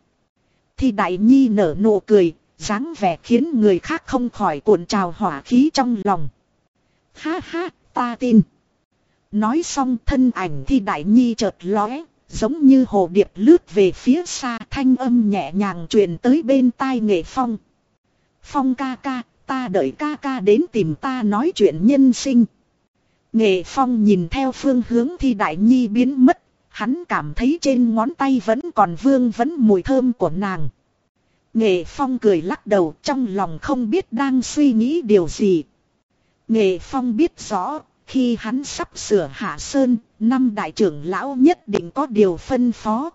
Thi đại nhi nở nụ cười, dáng vẻ khiến người khác không khỏi cuộn trào hỏa khí trong lòng. Ha ha, ta tin. Nói xong thân ảnh thi đại nhi chợt lóe, giống như hồ điệp lướt về phía xa thanh âm nhẹ nhàng truyền tới bên tai nghệ phong. Phong ca ca, ta đợi ca ca đến tìm ta nói chuyện nhân sinh. Nghệ phong nhìn theo phương hướng thì đại nhi biến mất, hắn cảm thấy trên ngón tay vẫn còn vương vẫn mùi thơm của nàng. Nghệ Phong cười lắc đầu trong lòng không biết đang suy nghĩ điều gì. Nghệ Phong biết rõ, khi hắn sắp sửa hạ sơn, năm đại trưởng lão nhất định có điều phân phó.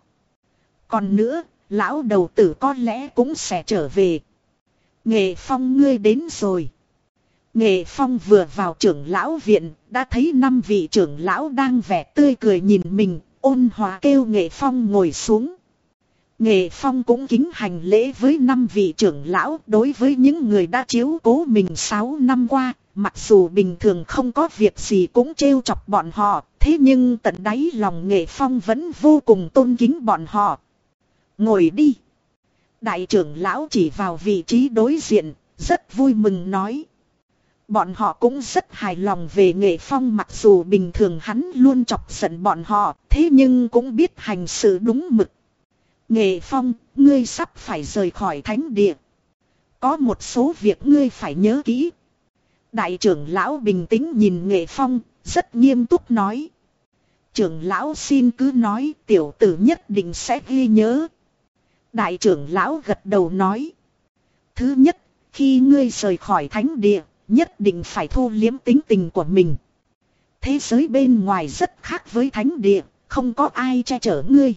Còn nữa, lão đầu tử có lẽ cũng sẽ trở về. Nghệ Phong ngươi đến rồi. Nghệ Phong vừa vào trưởng lão viện, đã thấy năm vị trưởng lão đang vẻ tươi cười nhìn mình, ôn hòa kêu Nghệ Phong ngồi xuống. Nghệ Phong cũng kính hành lễ với năm vị trưởng lão đối với những người đã chiếu cố mình 6 năm qua, mặc dù bình thường không có việc gì cũng trêu chọc bọn họ, thế nhưng tận đáy lòng Nghệ Phong vẫn vô cùng tôn kính bọn họ. Ngồi đi. Đại trưởng lão chỉ vào vị trí đối diện, rất vui mừng nói. Bọn họ cũng rất hài lòng về Nghệ Phong mặc dù bình thường hắn luôn chọc giận bọn họ, thế nhưng cũng biết hành sự đúng mực. Nghệ Phong, ngươi sắp phải rời khỏi thánh địa. Có một số việc ngươi phải nhớ kỹ. Đại trưởng lão bình tĩnh nhìn Nghệ Phong, rất nghiêm túc nói. Trưởng lão xin cứ nói tiểu tử nhất định sẽ ghi nhớ. Đại trưởng lão gật đầu nói. Thứ nhất, khi ngươi rời khỏi thánh địa, nhất định phải thu liếm tính tình của mình. Thế giới bên ngoài rất khác với thánh địa, không có ai che chở ngươi.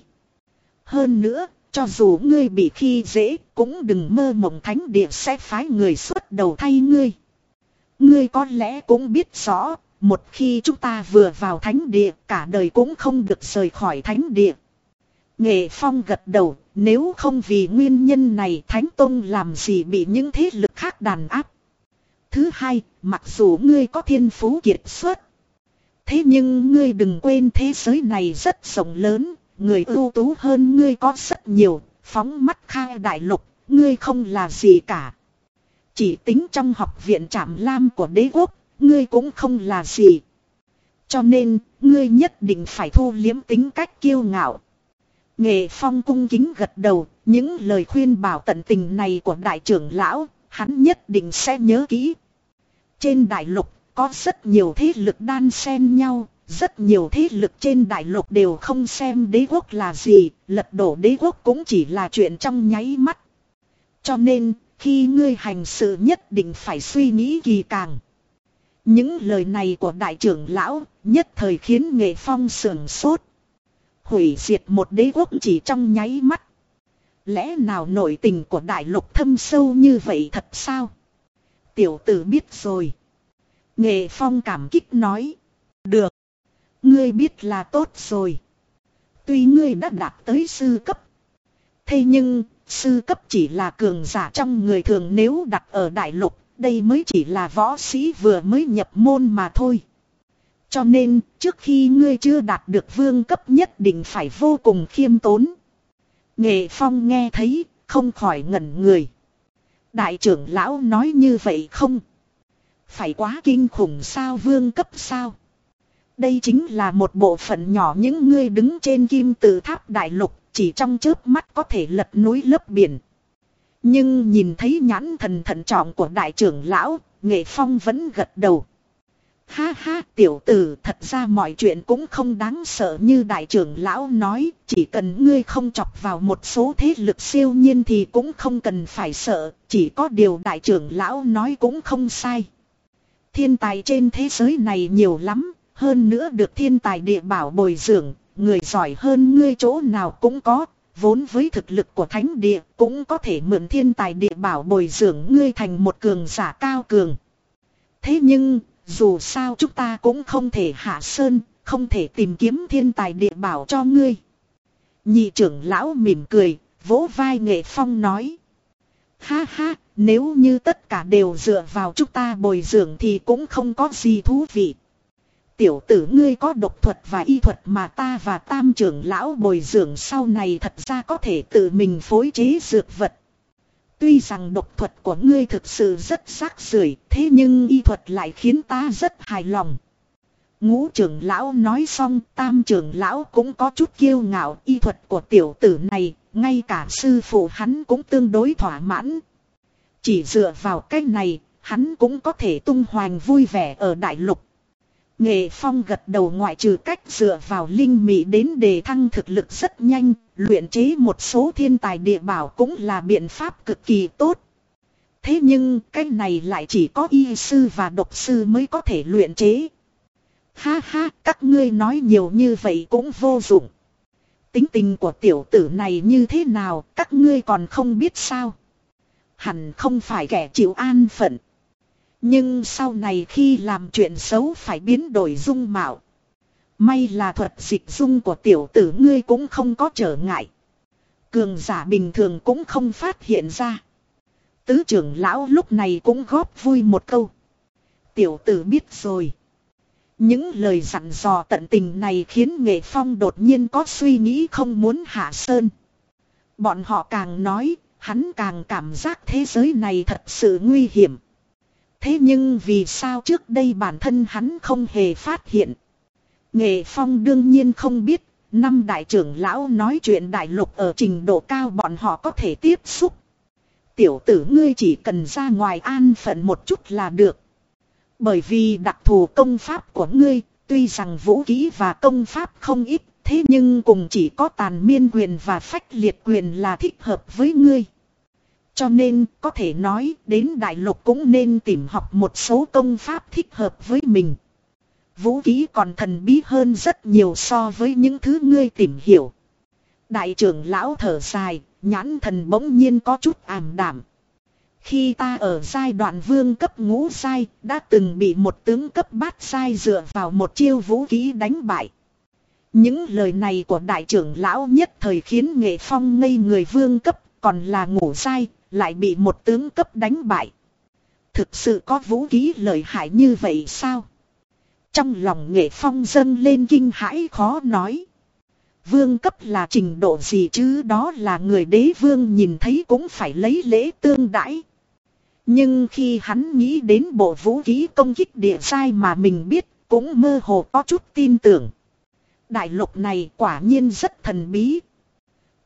Hơn nữa, cho dù ngươi bị khi dễ, cũng đừng mơ mộng thánh địa sẽ phái người xuất đầu thay ngươi. Ngươi có lẽ cũng biết rõ, một khi chúng ta vừa vào thánh địa, cả đời cũng không được rời khỏi thánh địa. Nghệ Phong gật đầu, nếu không vì nguyên nhân này Thánh Tông làm gì bị những thế lực khác đàn áp. Thứ hai, mặc dù ngươi có thiên phú kiệt xuất. Thế nhưng ngươi đừng quên thế giới này rất rộng lớn, người ưu tú hơn ngươi có rất nhiều, phóng mắt khai đại lục, ngươi không là gì cả. Chỉ tính trong học viện trạm lam của đế quốc, ngươi cũng không là gì. Cho nên, ngươi nhất định phải thu liếm tính cách kiêu ngạo. Nghệ Phong cung kính gật đầu, những lời khuyên bảo tận tình này của đại trưởng lão, hắn nhất định sẽ nhớ kỹ. Trên đại lục, có rất nhiều thế lực đan xen nhau, rất nhiều thế lực trên đại lục đều không xem đế quốc là gì, lật đổ đế quốc cũng chỉ là chuyện trong nháy mắt. Cho nên, khi ngươi hành sự nhất định phải suy nghĩ kỳ càng. Những lời này của đại trưởng lão nhất thời khiến nghệ phong sườn sốt. Hủy diệt một đế quốc chỉ trong nháy mắt. Lẽ nào nội tình của đại lục thâm sâu như vậy thật sao? Tiểu tử biết rồi. Nghệ phong cảm kích nói. Được. Ngươi biết là tốt rồi. Tuy ngươi đã đạt tới sư cấp. Thế nhưng, sư cấp chỉ là cường giả trong người thường nếu đặt ở đại lục, đây mới chỉ là võ sĩ vừa mới nhập môn mà thôi. Cho nên, trước khi ngươi chưa đạt được vương cấp nhất định phải vô cùng khiêm tốn. Nghệ Phong nghe thấy, không khỏi ngẩn người. Đại trưởng lão nói như vậy không? Phải quá kinh khủng sao vương cấp sao? Đây chính là một bộ phận nhỏ những ngươi đứng trên kim tự tháp đại lục, chỉ trong chớp mắt có thể lật núi lấp biển. Nhưng nhìn thấy nhãn thần thận trọng của đại trưởng lão, nghệ phong vẫn gật đầu. Ha ha, tiểu tử, thật ra mọi chuyện cũng không đáng sợ như đại trưởng lão nói, Chỉ cần ngươi không chọc vào một số thế lực siêu nhiên thì cũng không cần phải sợ, Chỉ có điều đại trưởng lão nói cũng không sai. Thiên tài trên thế giới này nhiều lắm, Hơn nữa được thiên tài địa bảo bồi dưỡng, Người giỏi hơn ngươi chỗ nào cũng có, Vốn với thực lực của thánh địa cũng có thể mượn thiên tài địa bảo bồi dưỡng ngươi thành một cường giả cao cường. Thế nhưng dù sao chúng ta cũng không thể hạ sơn, không thể tìm kiếm thiên tài địa bảo cho ngươi. Nhị trưởng lão mỉm cười, vỗ vai nghệ phong nói. Ha ha, nếu như tất cả đều dựa vào chúng ta bồi dưỡng thì cũng không có gì thú vị. Tiểu tử ngươi có độc thuật và y thuật mà ta và tam trưởng lão bồi dưỡng sau này thật ra có thể tự mình phối chế dược vật. Tuy rằng độc thuật của ngươi thực sự rất sắc rưởi thế nhưng y thuật lại khiến ta rất hài lòng. Ngũ trưởng lão nói xong tam trưởng lão cũng có chút kiêu ngạo y thuật của tiểu tử này, ngay cả sư phụ hắn cũng tương đối thỏa mãn. Chỉ dựa vào cách này, hắn cũng có thể tung hoành vui vẻ ở đại lục. Nghệ Phong gật đầu ngoại trừ cách dựa vào linh mị đến đề thăng thực lực rất nhanh, luyện chế một số thiên tài địa bảo cũng là biện pháp cực kỳ tốt. Thế nhưng cái này lại chỉ có y sư và độc sư mới có thể luyện chế. Ha ha, các ngươi nói nhiều như vậy cũng vô dụng. Tính tình của tiểu tử này như thế nào, các ngươi còn không biết sao. Hẳn không phải kẻ chịu an phận. Nhưng sau này khi làm chuyện xấu phải biến đổi dung mạo. May là thuật dịch dung của tiểu tử ngươi cũng không có trở ngại. Cường giả bình thường cũng không phát hiện ra. Tứ trưởng lão lúc này cũng góp vui một câu. Tiểu tử biết rồi. Những lời dặn dò tận tình này khiến nghệ phong đột nhiên có suy nghĩ không muốn hạ sơn. Bọn họ càng nói, hắn càng cảm giác thế giới này thật sự nguy hiểm. Thế nhưng vì sao trước đây bản thân hắn không hề phát hiện. Nghệ Phong đương nhiên không biết, năm đại trưởng lão nói chuyện đại lục ở trình độ cao bọn họ có thể tiếp xúc. Tiểu tử ngươi chỉ cần ra ngoài an phận một chút là được. Bởi vì đặc thù công pháp của ngươi, tuy rằng vũ khí và công pháp không ít, thế nhưng cùng chỉ có tàn miên quyền và phách liệt quyền là thích hợp với ngươi. Cho nên có thể nói đến đại lục cũng nên tìm học một số công pháp thích hợp với mình. Vũ khí còn thần bí hơn rất nhiều so với những thứ ngươi tìm hiểu. Đại trưởng lão thở dài, nhãn thần bỗng nhiên có chút ảm đảm. Khi ta ở giai đoạn vương cấp ngũ sai, đã từng bị một tướng cấp bát sai dựa vào một chiêu vũ khí đánh bại. Những lời này của đại trưởng lão nhất thời khiến nghệ phong ngây người vương cấp, còn là ngủ sai, lại bị một tướng cấp đánh bại. Thực sự có vũ khí lợi hại như vậy sao? Trong lòng nghệ phong dâng lên kinh hãi khó nói. Vương cấp là trình độ gì chứ đó là người đế vương nhìn thấy cũng phải lấy lễ tương đãi. Nhưng khi hắn nghĩ đến bộ vũ khí công kích địa sai mà mình biết, cũng mơ hồ có chút tin tưởng. Đại lục này quả nhiên rất thần bí.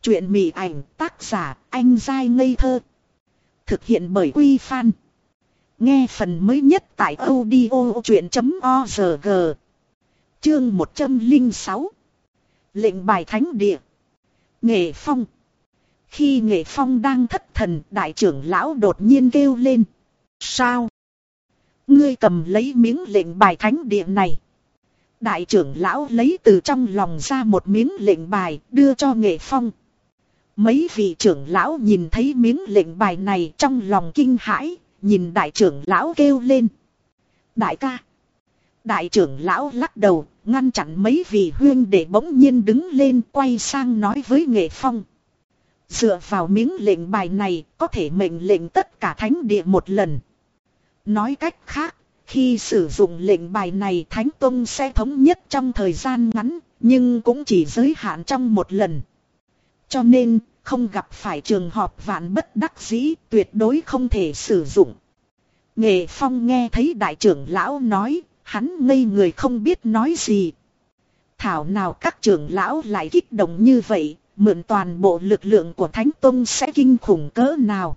Chuyện mị ảnh tác giả anh dai ngây thơ. Thực hiện bởi Quy Phan. Nghe phần mới nhất tại audio chuyện.org. Chương 106. Lệnh bài thánh địa. Nghệ phong. Khi nghệ phong đang thất thần, đại trưởng lão đột nhiên kêu lên. Sao? Ngươi cầm lấy miếng lệnh bài thánh địa này. Đại trưởng lão lấy từ trong lòng ra một miếng lệnh bài, đưa cho nghệ phong. Mấy vị trưởng lão nhìn thấy miếng lệnh bài này trong lòng kinh hãi, nhìn đại trưởng lão kêu lên. Đại ca. Đại trưởng lão lắc đầu, ngăn chặn mấy vị huyên để bỗng nhiên đứng lên quay sang nói với nghệ phong. Dựa vào miếng lệnh bài này có thể mệnh lệnh tất cả thánh địa một lần. Nói cách khác, khi sử dụng lệnh bài này Thánh Tông sẽ thống nhất trong thời gian ngắn, nhưng cũng chỉ giới hạn trong một lần. Cho nên, không gặp phải trường hợp vạn bất đắc dĩ, tuyệt đối không thể sử dụng. Nghệ Phong nghe thấy đại trưởng lão nói, hắn ngây người không biết nói gì. Thảo nào các trưởng lão lại kích động như vậy, mượn toàn bộ lực lượng của Thánh Tông sẽ kinh khủng cỡ nào.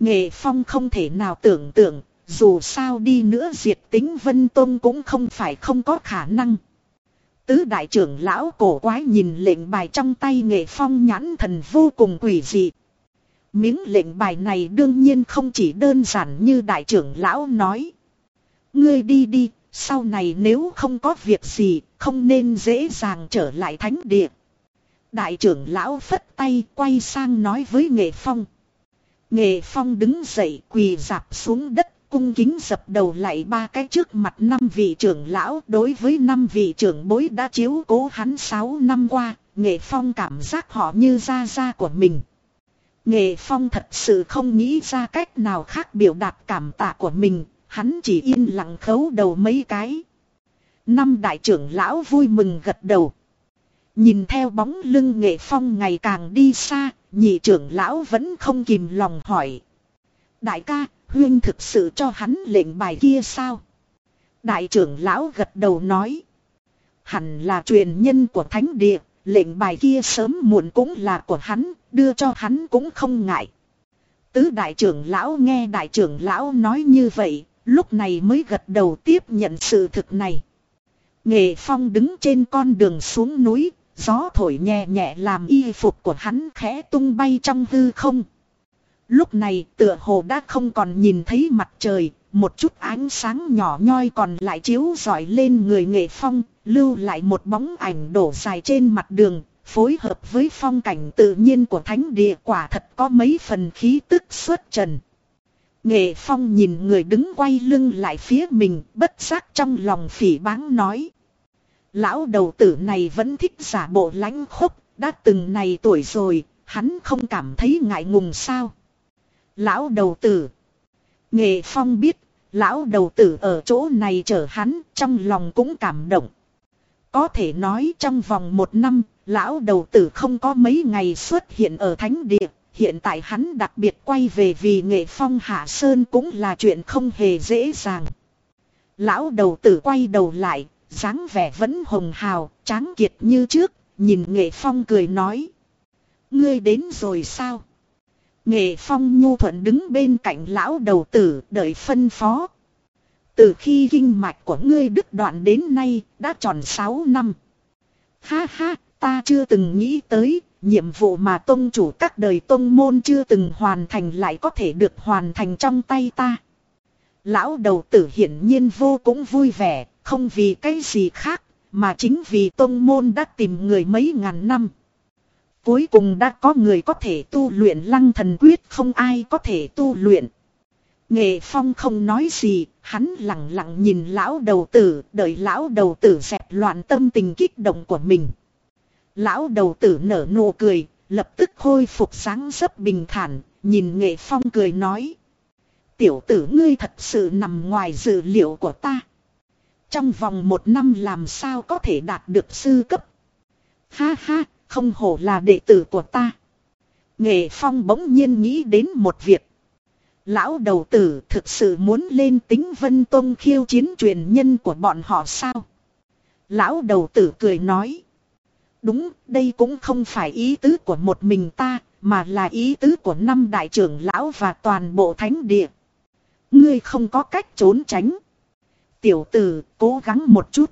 Nghệ Phong không thể nào tưởng tượng, dù sao đi nữa diệt tính Vân Tông cũng không phải không có khả năng. Tứ đại trưởng lão cổ quái nhìn lệnh bài trong tay nghệ phong nhãn thần vô cùng quỷ dị. Miếng lệnh bài này đương nhiên không chỉ đơn giản như đại trưởng lão nói. Ngươi đi đi, sau này nếu không có việc gì, không nên dễ dàng trở lại thánh địa. Đại trưởng lão phất tay quay sang nói với nghệ phong. Nghệ phong đứng dậy quỳ dạp xuống đất cung kính dập đầu lại ba cái trước mặt năm vị trưởng lão đối với năm vị trưởng bối đã chiếu cố hắn 6 năm qua, nghệ phong cảm giác họ như gia gia của mình. Nghệ phong thật sự không nghĩ ra cách nào khác biểu đạt cảm tạ của mình, hắn chỉ yên lặng khấu đầu mấy cái. Năm đại trưởng lão vui mừng gật đầu. Nhìn theo bóng lưng nghệ phong ngày càng đi xa, nhị trưởng lão vẫn không kìm lòng hỏi. Đại ca, Huyên thực sự cho hắn lệnh bài kia sao? Đại trưởng lão gật đầu nói. Hẳn là truyền nhân của thánh địa, lệnh bài kia sớm muộn cũng là của hắn, đưa cho hắn cũng không ngại. Tứ đại trưởng lão nghe đại trưởng lão nói như vậy, lúc này mới gật đầu tiếp nhận sự thực này. Nghệ phong đứng trên con đường xuống núi, gió thổi nhẹ nhẹ làm y phục của hắn khẽ tung bay trong hư không. Lúc này tựa hồ đã không còn nhìn thấy mặt trời, một chút ánh sáng nhỏ nhoi còn lại chiếu rọi lên người nghệ phong, lưu lại một bóng ảnh đổ dài trên mặt đường, phối hợp với phong cảnh tự nhiên của thánh địa quả thật có mấy phần khí tức xuất trần. Nghệ phong nhìn người đứng quay lưng lại phía mình, bất giác trong lòng phỉ báng nói. Lão đầu tử này vẫn thích giả bộ lãnh khúc, đã từng này tuổi rồi, hắn không cảm thấy ngại ngùng sao. Lão đầu tử. Nghệ Phong biết, lão đầu tử ở chỗ này chở hắn, trong lòng cũng cảm động. Có thể nói trong vòng một năm, lão đầu tử không có mấy ngày xuất hiện ở thánh địa. Hiện tại hắn đặc biệt quay về vì nghệ phong hạ sơn cũng là chuyện không hề dễ dàng. Lão đầu tử quay đầu lại, dáng vẻ vẫn hồng hào, tráng kiệt như trước, nhìn nghệ phong cười nói. Ngươi đến rồi sao? Nghệ phong nhu thuận đứng bên cạnh lão đầu tử đợi phân phó. Từ khi kinh mạch của ngươi đứt đoạn đến nay đã tròn 6 năm. Ha ha, Ta chưa từng nghĩ tới, nhiệm vụ mà tông chủ các đời tông môn chưa từng hoàn thành lại có thể được hoàn thành trong tay ta. Lão đầu tử hiển nhiên vô cũng vui vẻ, không vì cái gì khác, mà chính vì tông môn đã tìm người mấy ngàn năm. Cuối cùng đã có người có thể tu luyện lăng thần quyết không ai có thể tu luyện. Nghệ Phong không nói gì, hắn lặng lặng nhìn lão đầu tử, đợi lão đầu tử dẹp loạn tâm tình kích động của mình. Lão đầu tử nở nụ cười, lập tức khôi phục sáng sấp bình thản, nhìn Nghệ Phong cười nói. Tiểu tử ngươi thật sự nằm ngoài dự liệu của ta. Trong vòng một năm làm sao có thể đạt được sư cấp. Ha ha, không hổ là đệ tử của ta. Nghệ Phong bỗng nhiên nghĩ đến một việc. Lão đầu tử thực sự muốn lên tính vân tôn khiêu chiến truyền nhân của bọn họ sao? Lão đầu tử cười nói. Đúng, đây cũng không phải ý tứ của một mình ta, mà là ý tứ của năm đại trưởng lão và toàn bộ thánh địa. Ngươi không có cách trốn tránh. Tiểu tử, cố gắng một chút.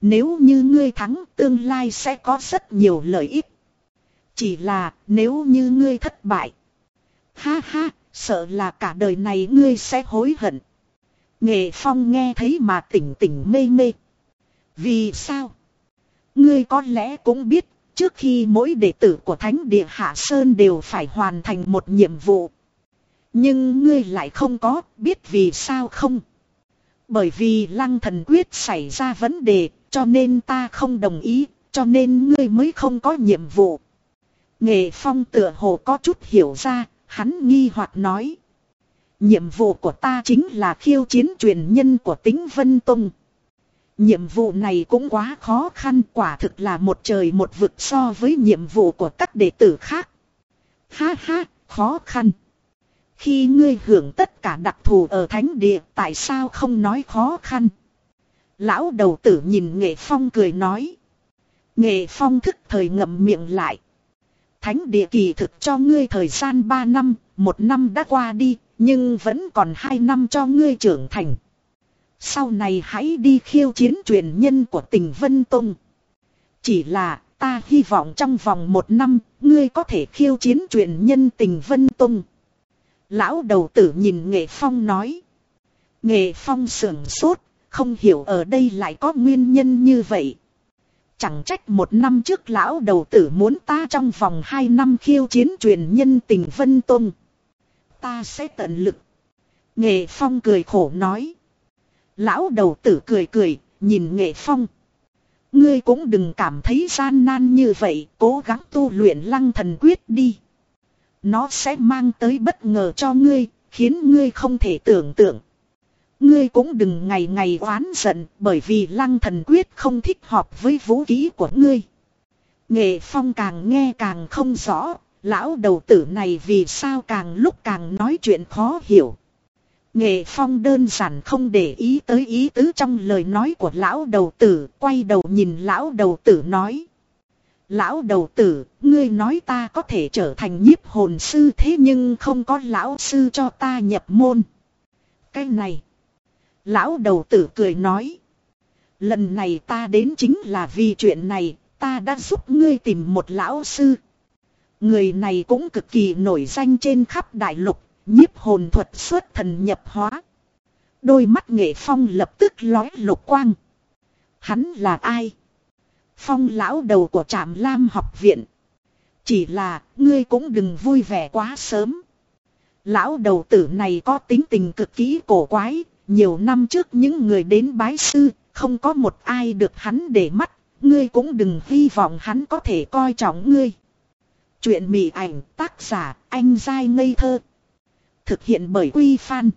Nếu như ngươi thắng, tương lai sẽ có rất nhiều lợi ích. Chỉ là, nếu như ngươi thất bại. Ha ha, sợ là cả đời này ngươi sẽ hối hận. Nghệ Phong nghe thấy mà tỉnh tỉnh mê mê. Vì sao? Ngươi có lẽ cũng biết, trước khi mỗi đệ tử của Thánh Địa Hạ Sơn đều phải hoàn thành một nhiệm vụ. Nhưng ngươi lại không có, biết vì sao không? Bởi vì lăng thần quyết xảy ra vấn đề, cho nên ta không đồng ý, cho nên ngươi mới không có nhiệm vụ. Nghệ Phong tựa hồ có chút hiểu ra, hắn nghi hoặc nói. Nhiệm vụ của ta chính là khiêu chiến truyền nhân của tính Vân Tông. Nhiệm vụ này cũng quá khó khăn quả thực là một trời một vực so với nhiệm vụ của các đệ tử khác. Ha ha, khó khăn. Khi ngươi hưởng tất cả đặc thù ở thánh địa tại sao không nói khó khăn. Lão đầu tử nhìn nghệ phong cười nói. Nghệ phong thức thời ngậm miệng lại. Thánh địa kỳ thực cho ngươi thời gian 3 năm, một năm đã qua đi, nhưng vẫn còn 2 năm cho ngươi trưởng thành. Sau này hãy đi khiêu chiến truyền nhân của tình Vân Tông. Chỉ là ta hy vọng trong vòng một năm, ngươi có thể khiêu chiến truyền nhân tình Vân Tông. Lão đầu tử nhìn Nghệ Phong nói. Nghệ Phong sưởng sốt, không hiểu ở đây lại có nguyên nhân như vậy. Chẳng trách một năm trước lão đầu tử muốn ta trong vòng hai năm khiêu chiến truyền nhân tình Vân Tông. Ta sẽ tận lực. Nghệ Phong cười khổ nói. Lão đầu tử cười cười, nhìn Nghệ Phong. Ngươi cũng đừng cảm thấy gian nan như vậy, cố gắng tu luyện lăng thần quyết đi. Nó sẽ mang tới bất ngờ cho ngươi, khiến ngươi không thể tưởng tượng. Ngươi cũng đừng ngày ngày oán giận bởi vì lăng thần quyết không thích hợp với vũ khí của ngươi. Nghệ phong càng nghe càng không rõ, lão đầu tử này vì sao càng lúc càng nói chuyện khó hiểu. Nghệ phong đơn giản không để ý tới ý tứ trong lời nói của lão đầu tử, quay đầu nhìn lão đầu tử nói. Lão đầu tử, ngươi nói ta có thể trở thành nhiếp hồn sư thế nhưng không có lão sư cho ta nhập môn. Cái này. Lão đầu tử cười nói. Lần này ta đến chính là vì chuyện này, ta đã giúp ngươi tìm một lão sư. Người này cũng cực kỳ nổi danh trên khắp đại lục, nhiếp hồn thuật xuất thần nhập hóa. Đôi mắt nghệ phong lập tức lói lục quang. Hắn là ai? Phong lão đầu của trạm lam học viện. Chỉ là, ngươi cũng đừng vui vẻ quá sớm. Lão đầu tử này có tính tình cực kỳ cổ quái, nhiều năm trước những người đến bái sư, không có một ai được hắn để mắt, ngươi cũng đừng hy vọng hắn có thể coi trọng ngươi. Chuyện mị ảnh tác giả anh dai ngây thơ. Thực hiện bởi Quy Phan.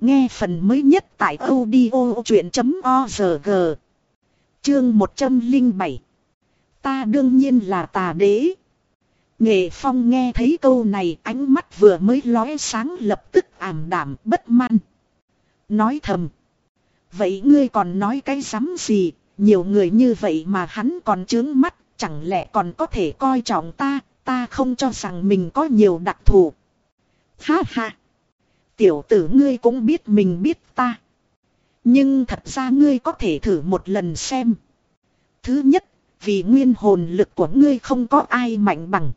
Nghe phần mới nhất tại audio chuyện.org. Chương 107 Ta đương nhiên là tà đế. Nghệ Phong nghe thấy câu này ánh mắt vừa mới lóe sáng lập tức ảm đảm bất man. Nói thầm. Vậy ngươi còn nói cái rắm gì, nhiều người như vậy mà hắn còn chướng mắt, chẳng lẽ còn có thể coi trọng ta, ta không cho rằng mình có nhiều đặc thù. Ha ha. Tiểu tử ngươi cũng biết mình biết ta. Nhưng thật ra ngươi có thể thử một lần xem. Thứ nhất, vì nguyên hồn lực của ngươi không có ai mạnh bằng.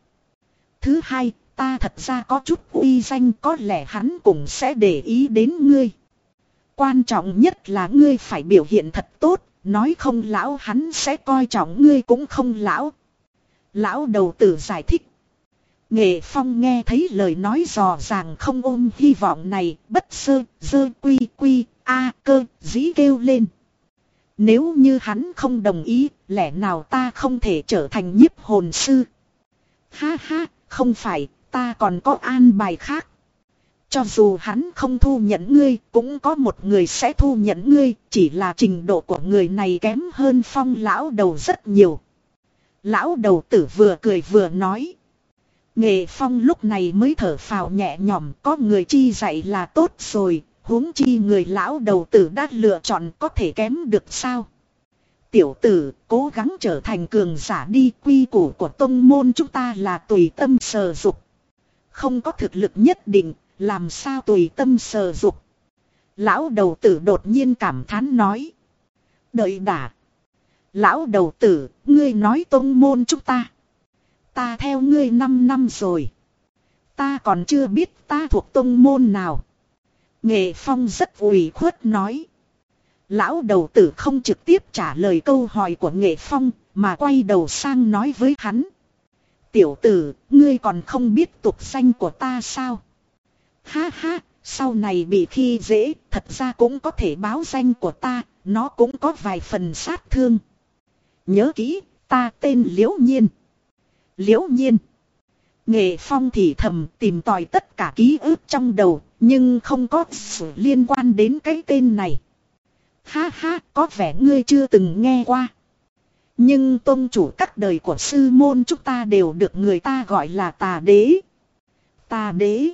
Thứ hai, ta thật ra có chút uy danh có lẽ hắn cũng sẽ để ý đến ngươi. Quan trọng nhất là ngươi phải biểu hiện thật tốt, nói không lão hắn sẽ coi trọng ngươi cũng không lão. Lão đầu tử giải thích. Nghệ Phong nghe thấy lời nói dò ràng không ôm hy vọng này, bất sơ, dơ quy quy, a cơ, dĩ kêu lên. Nếu như hắn không đồng ý, lẽ nào ta không thể trở thành nhiếp hồn sư? Ha ha, không phải, ta còn có an bài khác. Cho dù hắn không thu nhận ngươi, cũng có một người sẽ thu nhận ngươi, chỉ là trình độ của người này kém hơn phong lão đầu rất nhiều. Lão đầu tử vừa cười vừa nói. Nghệ phong lúc này mới thở phào nhẹ nhõm có người chi dạy là tốt rồi, huống chi người lão đầu tử đã lựa chọn có thể kém được sao. Tiểu tử, cố gắng trở thành cường giả đi quy củ của tông môn chúng ta là tùy tâm sờ dục. Không có thực lực nhất định, làm sao tùy tâm sờ dục. Lão đầu tử đột nhiên cảm thán nói. Đợi đã. Lão đầu tử, ngươi nói tông môn chúng ta. Ta theo ngươi 5 năm rồi. Ta còn chưa biết ta thuộc tông môn nào. Nghệ Phong rất ủy khuất nói. Lão đầu tử không trực tiếp trả lời câu hỏi của Nghệ Phong, mà quay đầu sang nói với hắn. Tiểu tử, ngươi còn không biết tục danh của ta sao? Ha ha, sau này bị khi dễ, thật ra cũng có thể báo danh của ta, nó cũng có vài phần sát thương. Nhớ kỹ, ta tên Liễu Nhiên. Liễu Nhiên. Nghệ Phong thì thầm tìm tòi tất cả ký ức trong đầu, nhưng không có sự liên quan đến cái tên này. Ha ha, có vẻ ngươi chưa từng nghe qua. Nhưng tôn chủ các đời của sư môn chúng ta đều được người ta gọi là tà đế. Tà đế.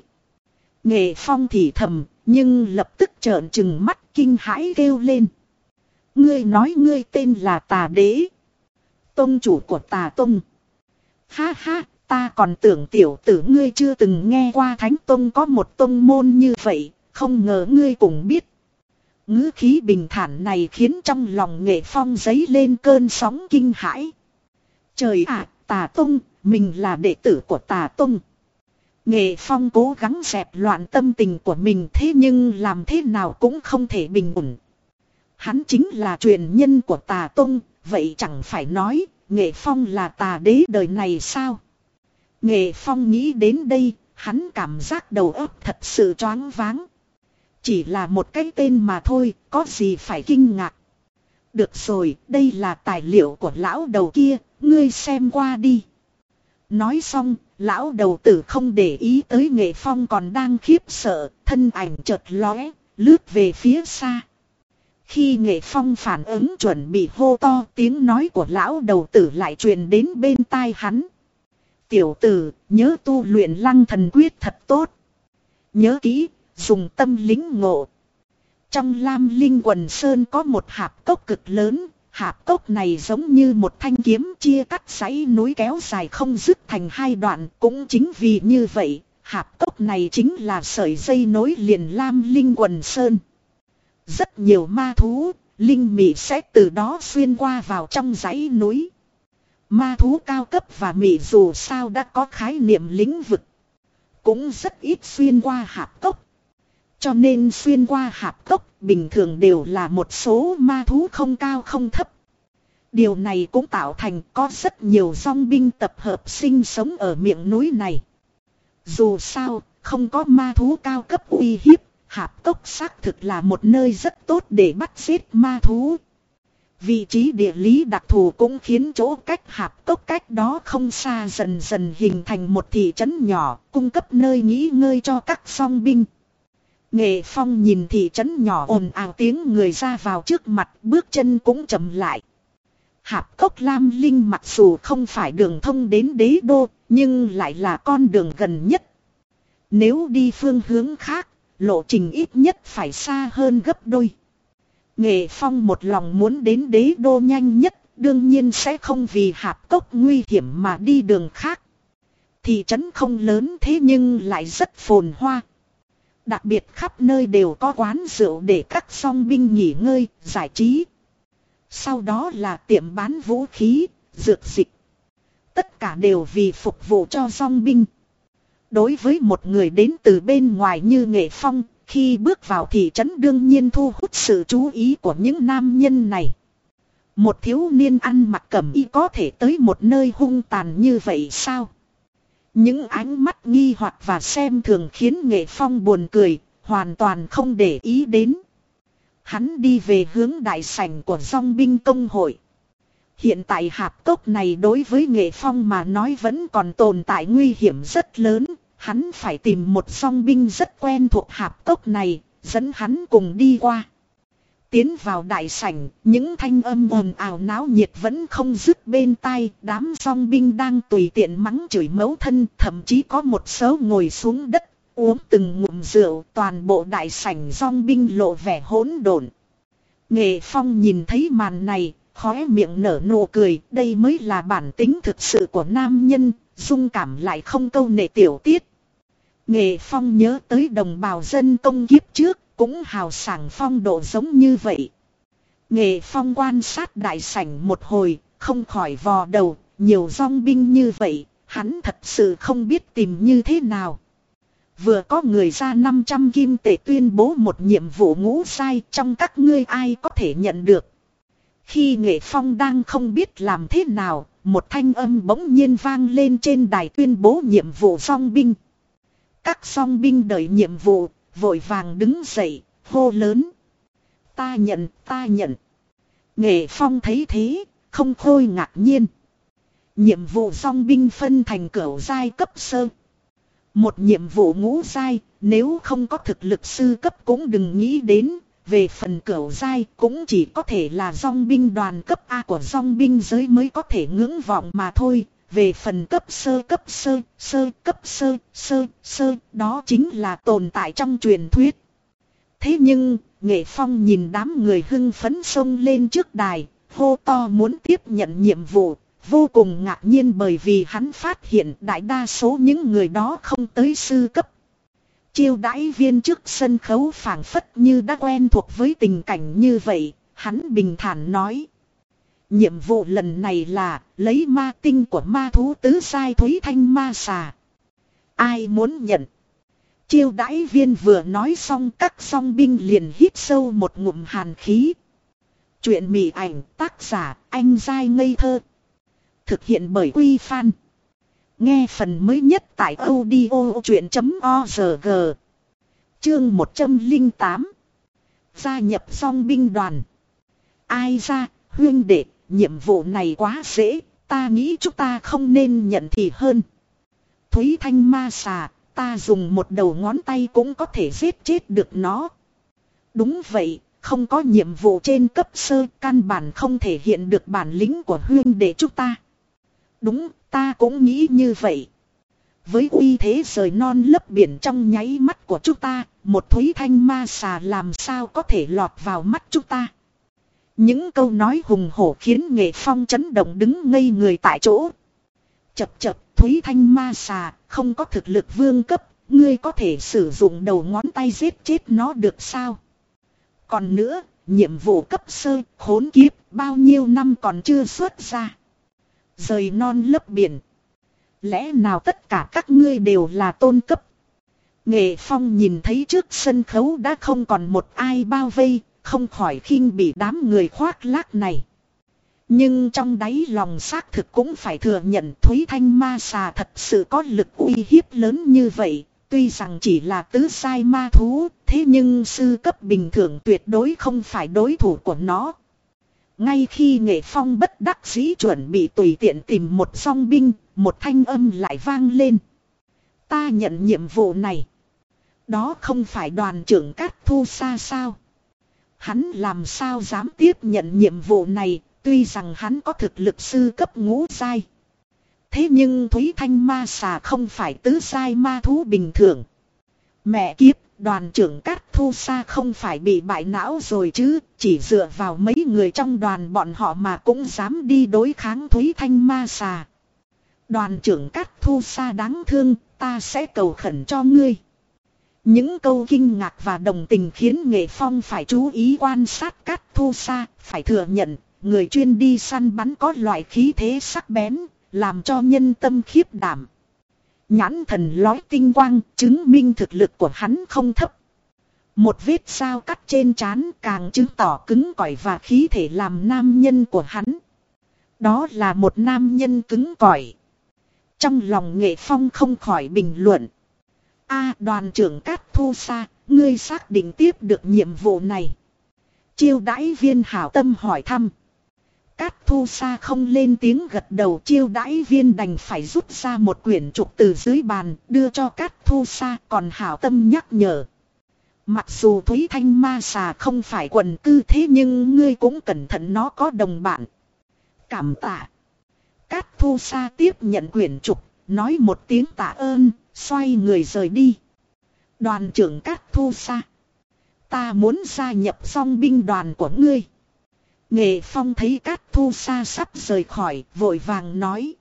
Nghệ phong thì thầm, nhưng lập tức trợn trừng mắt kinh hãi kêu lên. Ngươi nói ngươi tên là tà đế. Tôn chủ của tà tông. Ha ha, ta còn tưởng tiểu tử ngươi chưa từng nghe qua thánh tông có một tông môn như vậy, không ngờ ngươi cũng biết. ngữ khí bình thản này khiến trong lòng nghệ phong giấy lên cơn sóng kinh hãi. Trời ạ, tà tông, mình là đệ tử của tà tông. Nghệ phong cố gắng dẹp loạn tâm tình của mình thế nhưng làm thế nào cũng không thể bình ổn. Hắn chính là truyền nhân của tà tông, vậy chẳng phải nói, nghệ phong là tà đế đời này sao? Nghệ phong nghĩ đến đây, hắn cảm giác đầu óc thật sự choáng váng. Chỉ là một cái tên mà thôi, có gì phải kinh ngạc. Được rồi, đây là tài liệu của lão đầu kia, ngươi xem qua đi. Nói xong, lão đầu tử không để ý tới nghệ phong còn đang khiếp sợ, thân ảnh chợt lóe, lướt về phía xa. Khi nghệ phong phản ứng chuẩn bị hô to tiếng nói của lão đầu tử lại truyền đến bên tai hắn. Tiểu tử, nhớ tu luyện lăng thần quyết thật tốt. Nhớ kỹ, dùng tâm lính ngộ. Trong lam linh quần sơn có một hạp cốc cực lớn, hạp cốc này giống như một thanh kiếm chia cắt dãy núi kéo dài không dứt thành hai đoạn. Cũng chính vì như vậy, hạp cốc này chính là sợi dây nối liền lam linh quần sơn. Rất nhiều ma thú, linh mị sẽ từ đó xuyên qua vào trong dãy núi. Ma thú cao cấp và mị dù sao đã có khái niệm lĩnh vực. Cũng rất ít xuyên qua hạp cốc. Cho nên xuyên qua hạp cốc bình thường đều là một số ma thú không cao không thấp. Điều này cũng tạo thành có rất nhiều song binh tập hợp sinh sống ở miệng núi này. Dù sao, không có ma thú cao cấp uy hiếp, hạp cốc xác thực là một nơi rất tốt để bắt giết ma thú. Vị trí địa lý đặc thù cũng khiến chỗ cách hạp cốc cách đó không xa dần dần hình thành một thị trấn nhỏ, cung cấp nơi nghỉ ngơi cho các song binh. Nghệ Phong nhìn thị trấn nhỏ ồn ào tiếng người ra vào trước mặt, bước chân cũng chậm lại. Hạp cốc Lam Linh mặc dù không phải đường thông đến đế đô, nhưng lại là con đường gần nhất. Nếu đi phương hướng khác, lộ trình ít nhất phải xa hơn gấp đôi. Nghệ Phong một lòng muốn đến đế đô nhanh nhất, đương nhiên sẽ không vì hạp cốc nguy hiểm mà đi đường khác. Thị trấn không lớn thế nhưng lại rất phồn hoa. Đặc biệt khắp nơi đều có quán rượu để các song binh nghỉ ngơi, giải trí. Sau đó là tiệm bán vũ khí, dược dịch. Tất cả đều vì phục vụ cho song binh. Đối với một người đến từ bên ngoài như nghệ phong, khi bước vào thị trấn đương nhiên thu hút sự chú ý của những nam nhân này. Một thiếu niên ăn mặc cẩm y có thể tới một nơi hung tàn như vậy sao? Những ánh mắt nghi hoặc và xem thường khiến nghệ phong buồn cười, hoàn toàn không để ý đến. Hắn đi về hướng đại sảnh của dòng binh công hội. Hiện tại hạp cốc này đối với nghệ phong mà nói vẫn còn tồn tại nguy hiểm rất lớn. Hắn phải tìm một song binh rất quen thuộc hạp cốc này, dẫn hắn cùng đi qua. Tiến vào đại sảnh, những thanh âm ồn ào náo nhiệt vẫn không dứt bên tai, đám song binh đang tùy tiện mắng chửi mấu thân, thậm chí có một số ngồi xuống đất, uống từng ngụm rượu, toàn bộ đại sảnh song binh lộ vẻ hỗn độn. Nghệ Phong nhìn thấy màn này, khóe miệng nở nụ cười, đây mới là bản tính thực sự của nam nhân, dung cảm lại không câu nệ tiểu tiết. Nghệ Phong nhớ tới đồng bào dân công kiếp trước, cũng hào sảng phong độ giống như vậy. Nghệ Phong quan sát đại sảnh một hồi, không khỏi vò đầu, nhiều dòng binh như vậy, hắn thật sự không biết tìm như thế nào. Vừa có người ra 500 kim tệ tuyên bố một nhiệm vụ ngũ sai trong các ngươi ai có thể nhận được. Khi nghệ phong đang không biết làm thế nào, một thanh âm bỗng nhiên vang lên trên đài tuyên bố nhiệm vụ song binh. Các song binh đợi nhiệm vụ, vội vàng đứng dậy, hô lớn. Ta nhận, ta nhận. Nghệ phong thấy thế, không khôi ngạc nhiên. Nhiệm vụ song binh phân thành cửu giai cấp sơ. Một nhiệm vụ ngũ giai, nếu không có thực lực sư cấp cũng đừng nghĩ đến, về phần cửu giai cũng chỉ có thể là dòng binh đoàn cấp A của dòng binh giới mới có thể ngưỡng vọng mà thôi. Về phần cấp sơ cấp sơ, sơ cấp sơ, sơ, sơ, đó chính là tồn tại trong truyền thuyết. Thế nhưng, Nghệ Phong nhìn đám người hưng phấn sông lên trước đài, hô to muốn tiếp nhận nhiệm vụ, vô cùng ngạc nhiên bởi vì hắn phát hiện đại đa số những người đó không tới sư cấp. Chiêu đãi viên trước sân khấu phảng phất như đã quen thuộc với tình cảnh như vậy, hắn bình thản nói. Nhiệm vụ lần này là lấy ma tinh của ma thú tứ sai thúy thanh ma xà. Ai muốn nhận? Chiêu đãi viên vừa nói xong các song binh liền hít sâu một ngụm hàn khí. Chuyện mị ảnh tác giả anh dai ngây thơ. Thực hiện bởi Quy Phan. Nghe phần mới nhất tại audio chuyện.org. Chương 108. Gia nhập song binh đoàn. Ai ra, huyên đệ, nhiệm vụ này quá dễ, ta nghĩ chúng ta không nên nhận thì hơn. Thúy Thanh ma xà, ta dùng một đầu ngón tay cũng có thể giết chết được nó. Đúng vậy, không có nhiệm vụ trên cấp sơ căn bản không thể hiện được bản lĩnh của huyên để chúng ta. Đúng, ta cũng nghĩ như vậy. Với uy thế rời non lấp biển trong nháy mắt của chúng ta, một thúy thanh ma xà làm sao có thể lọt vào mắt chúng ta. Những câu nói hùng hổ khiến nghệ phong chấn động đứng ngây người tại chỗ. Chập chập thúy thanh ma xà, không có thực lực vương cấp, ngươi có thể sử dụng đầu ngón tay giết chết nó được sao? Còn nữa, nhiệm vụ cấp sơ, khốn kiếp, bao nhiêu năm còn chưa xuất ra. Rời non lấp biển. Lẽ nào tất cả các ngươi đều là tôn cấp? Nghệ Phong nhìn thấy trước sân khấu đã không còn một ai bao vây, không khỏi khinh bị đám người khoác lác này. Nhưng trong đáy lòng xác thực cũng phải thừa nhận Thúy Thanh Ma Xà thật sự có lực uy hiếp lớn như vậy. Tuy rằng chỉ là tứ sai ma thú, thế nhưng sư cấp bình thường tuyệt đối không phải đối thủ của nó. Ngay khi nghệ phong bất đắc dĩ chuẩn bị tùy tiện tìm một song binh, một thanh âm lại vang lên. Ta nhận nhiệm vụ này. Đó không phải đoàn trưởng Cát Thu Sa sao? Hắn làm sao dám tiếp nhận nhiệm vụ này, tuy rằng hắn có thực lực sư cấp ngũ sai. Thế nhưng Thúy Thanh Ma Xà không phải tứ sai ma thú bình thường. Mẹ kiếp, đoàn trưởng Cát Thu Sa không phải bị bại não rồi chứ, chỉ dựa vào mấy người trong đoàn bọn họ mà cũng dám đi đối kháng Thúy Thanh Ma Xà. Đoàn trưởng Cát Thu Sa đáng thương, ta sẽ cầu khẩn cho ngươi. Những câu kinh ngạc và đồng tình khiến Nghệ Phong phải chú ý quan sát Cát Thu Sa, phải thừa nhận, người chuyên đi săn bắn có loại khí thế sắc bén, làm cho nhân tâm khiếp đảm. Nhãn thần lói tinh quang, chứng minh thực lực của hắn không thấp. Một vết sao cắt trên trán càng chứng tỏ cứng cỏi và khí thể làm nam nhân của hắn. Đó là một nam nhân cứng cỏi. Trong lòng nghệ phong không khỏi bình luận. A đoàn trưởng Cát Thu Sa, ngươi xác định tiếp được nhiệm vụ này. Chiêu đãi viên hảo tâm hỏi thăm. Cát Thu Sa không lên tiếng gật đầu chiêu đãi viên đành phải rút ra một quyển trục từ dưới bàn đưa cho Cát Thu Sa còn hảo tâm nhắc nhở. Mặc dù Thúy Thanh Ma Xà không phải quần cư thế nhưng ngươi cũng cẩn thận nó có đồng bạn. Cảm tạ. Cát Thu Sa tiếp nhận quyển trục, nói một tiếng tạ ơn, xoay người rời đi. Đoàn trưởng Cát Thu Sa. Ta muốn gia nhập song binh đoàn của ngươi. Nghệ Phong thấy Cát Thu Sa sắp rời khỏi, vội vàng nói.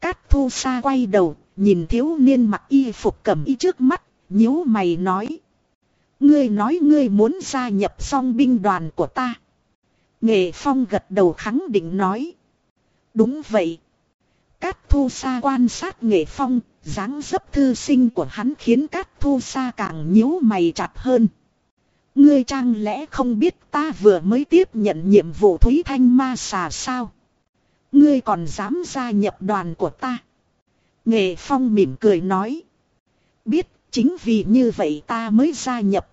Cát Thu Sa quay đầu, nhìn thiếu niên mặc y phục cầm y trước mắt, nhíu mày nói. Ngươi nói ngươi muốn gia nhập song binh đoàn của ta. Nghệ Phong gật đầu khẳng định nói. Đúng vậy. Cát Thu Sa quan sát Nghệ Phong, dáng dấp thư sinh của hắn khiến Cát Thu Sa càng nhíu mày chặt hơn. Ngươi trang lẽ không biết ta vừa mới tiếp nhận nhiệm vụ Thúy Thanh Ma xà sao? Ngươi còn dám gia nhập đoàn của ta? Nghệ Phong mỉm cười nói. Biết, chính vì như vậy ta mới gia nhập.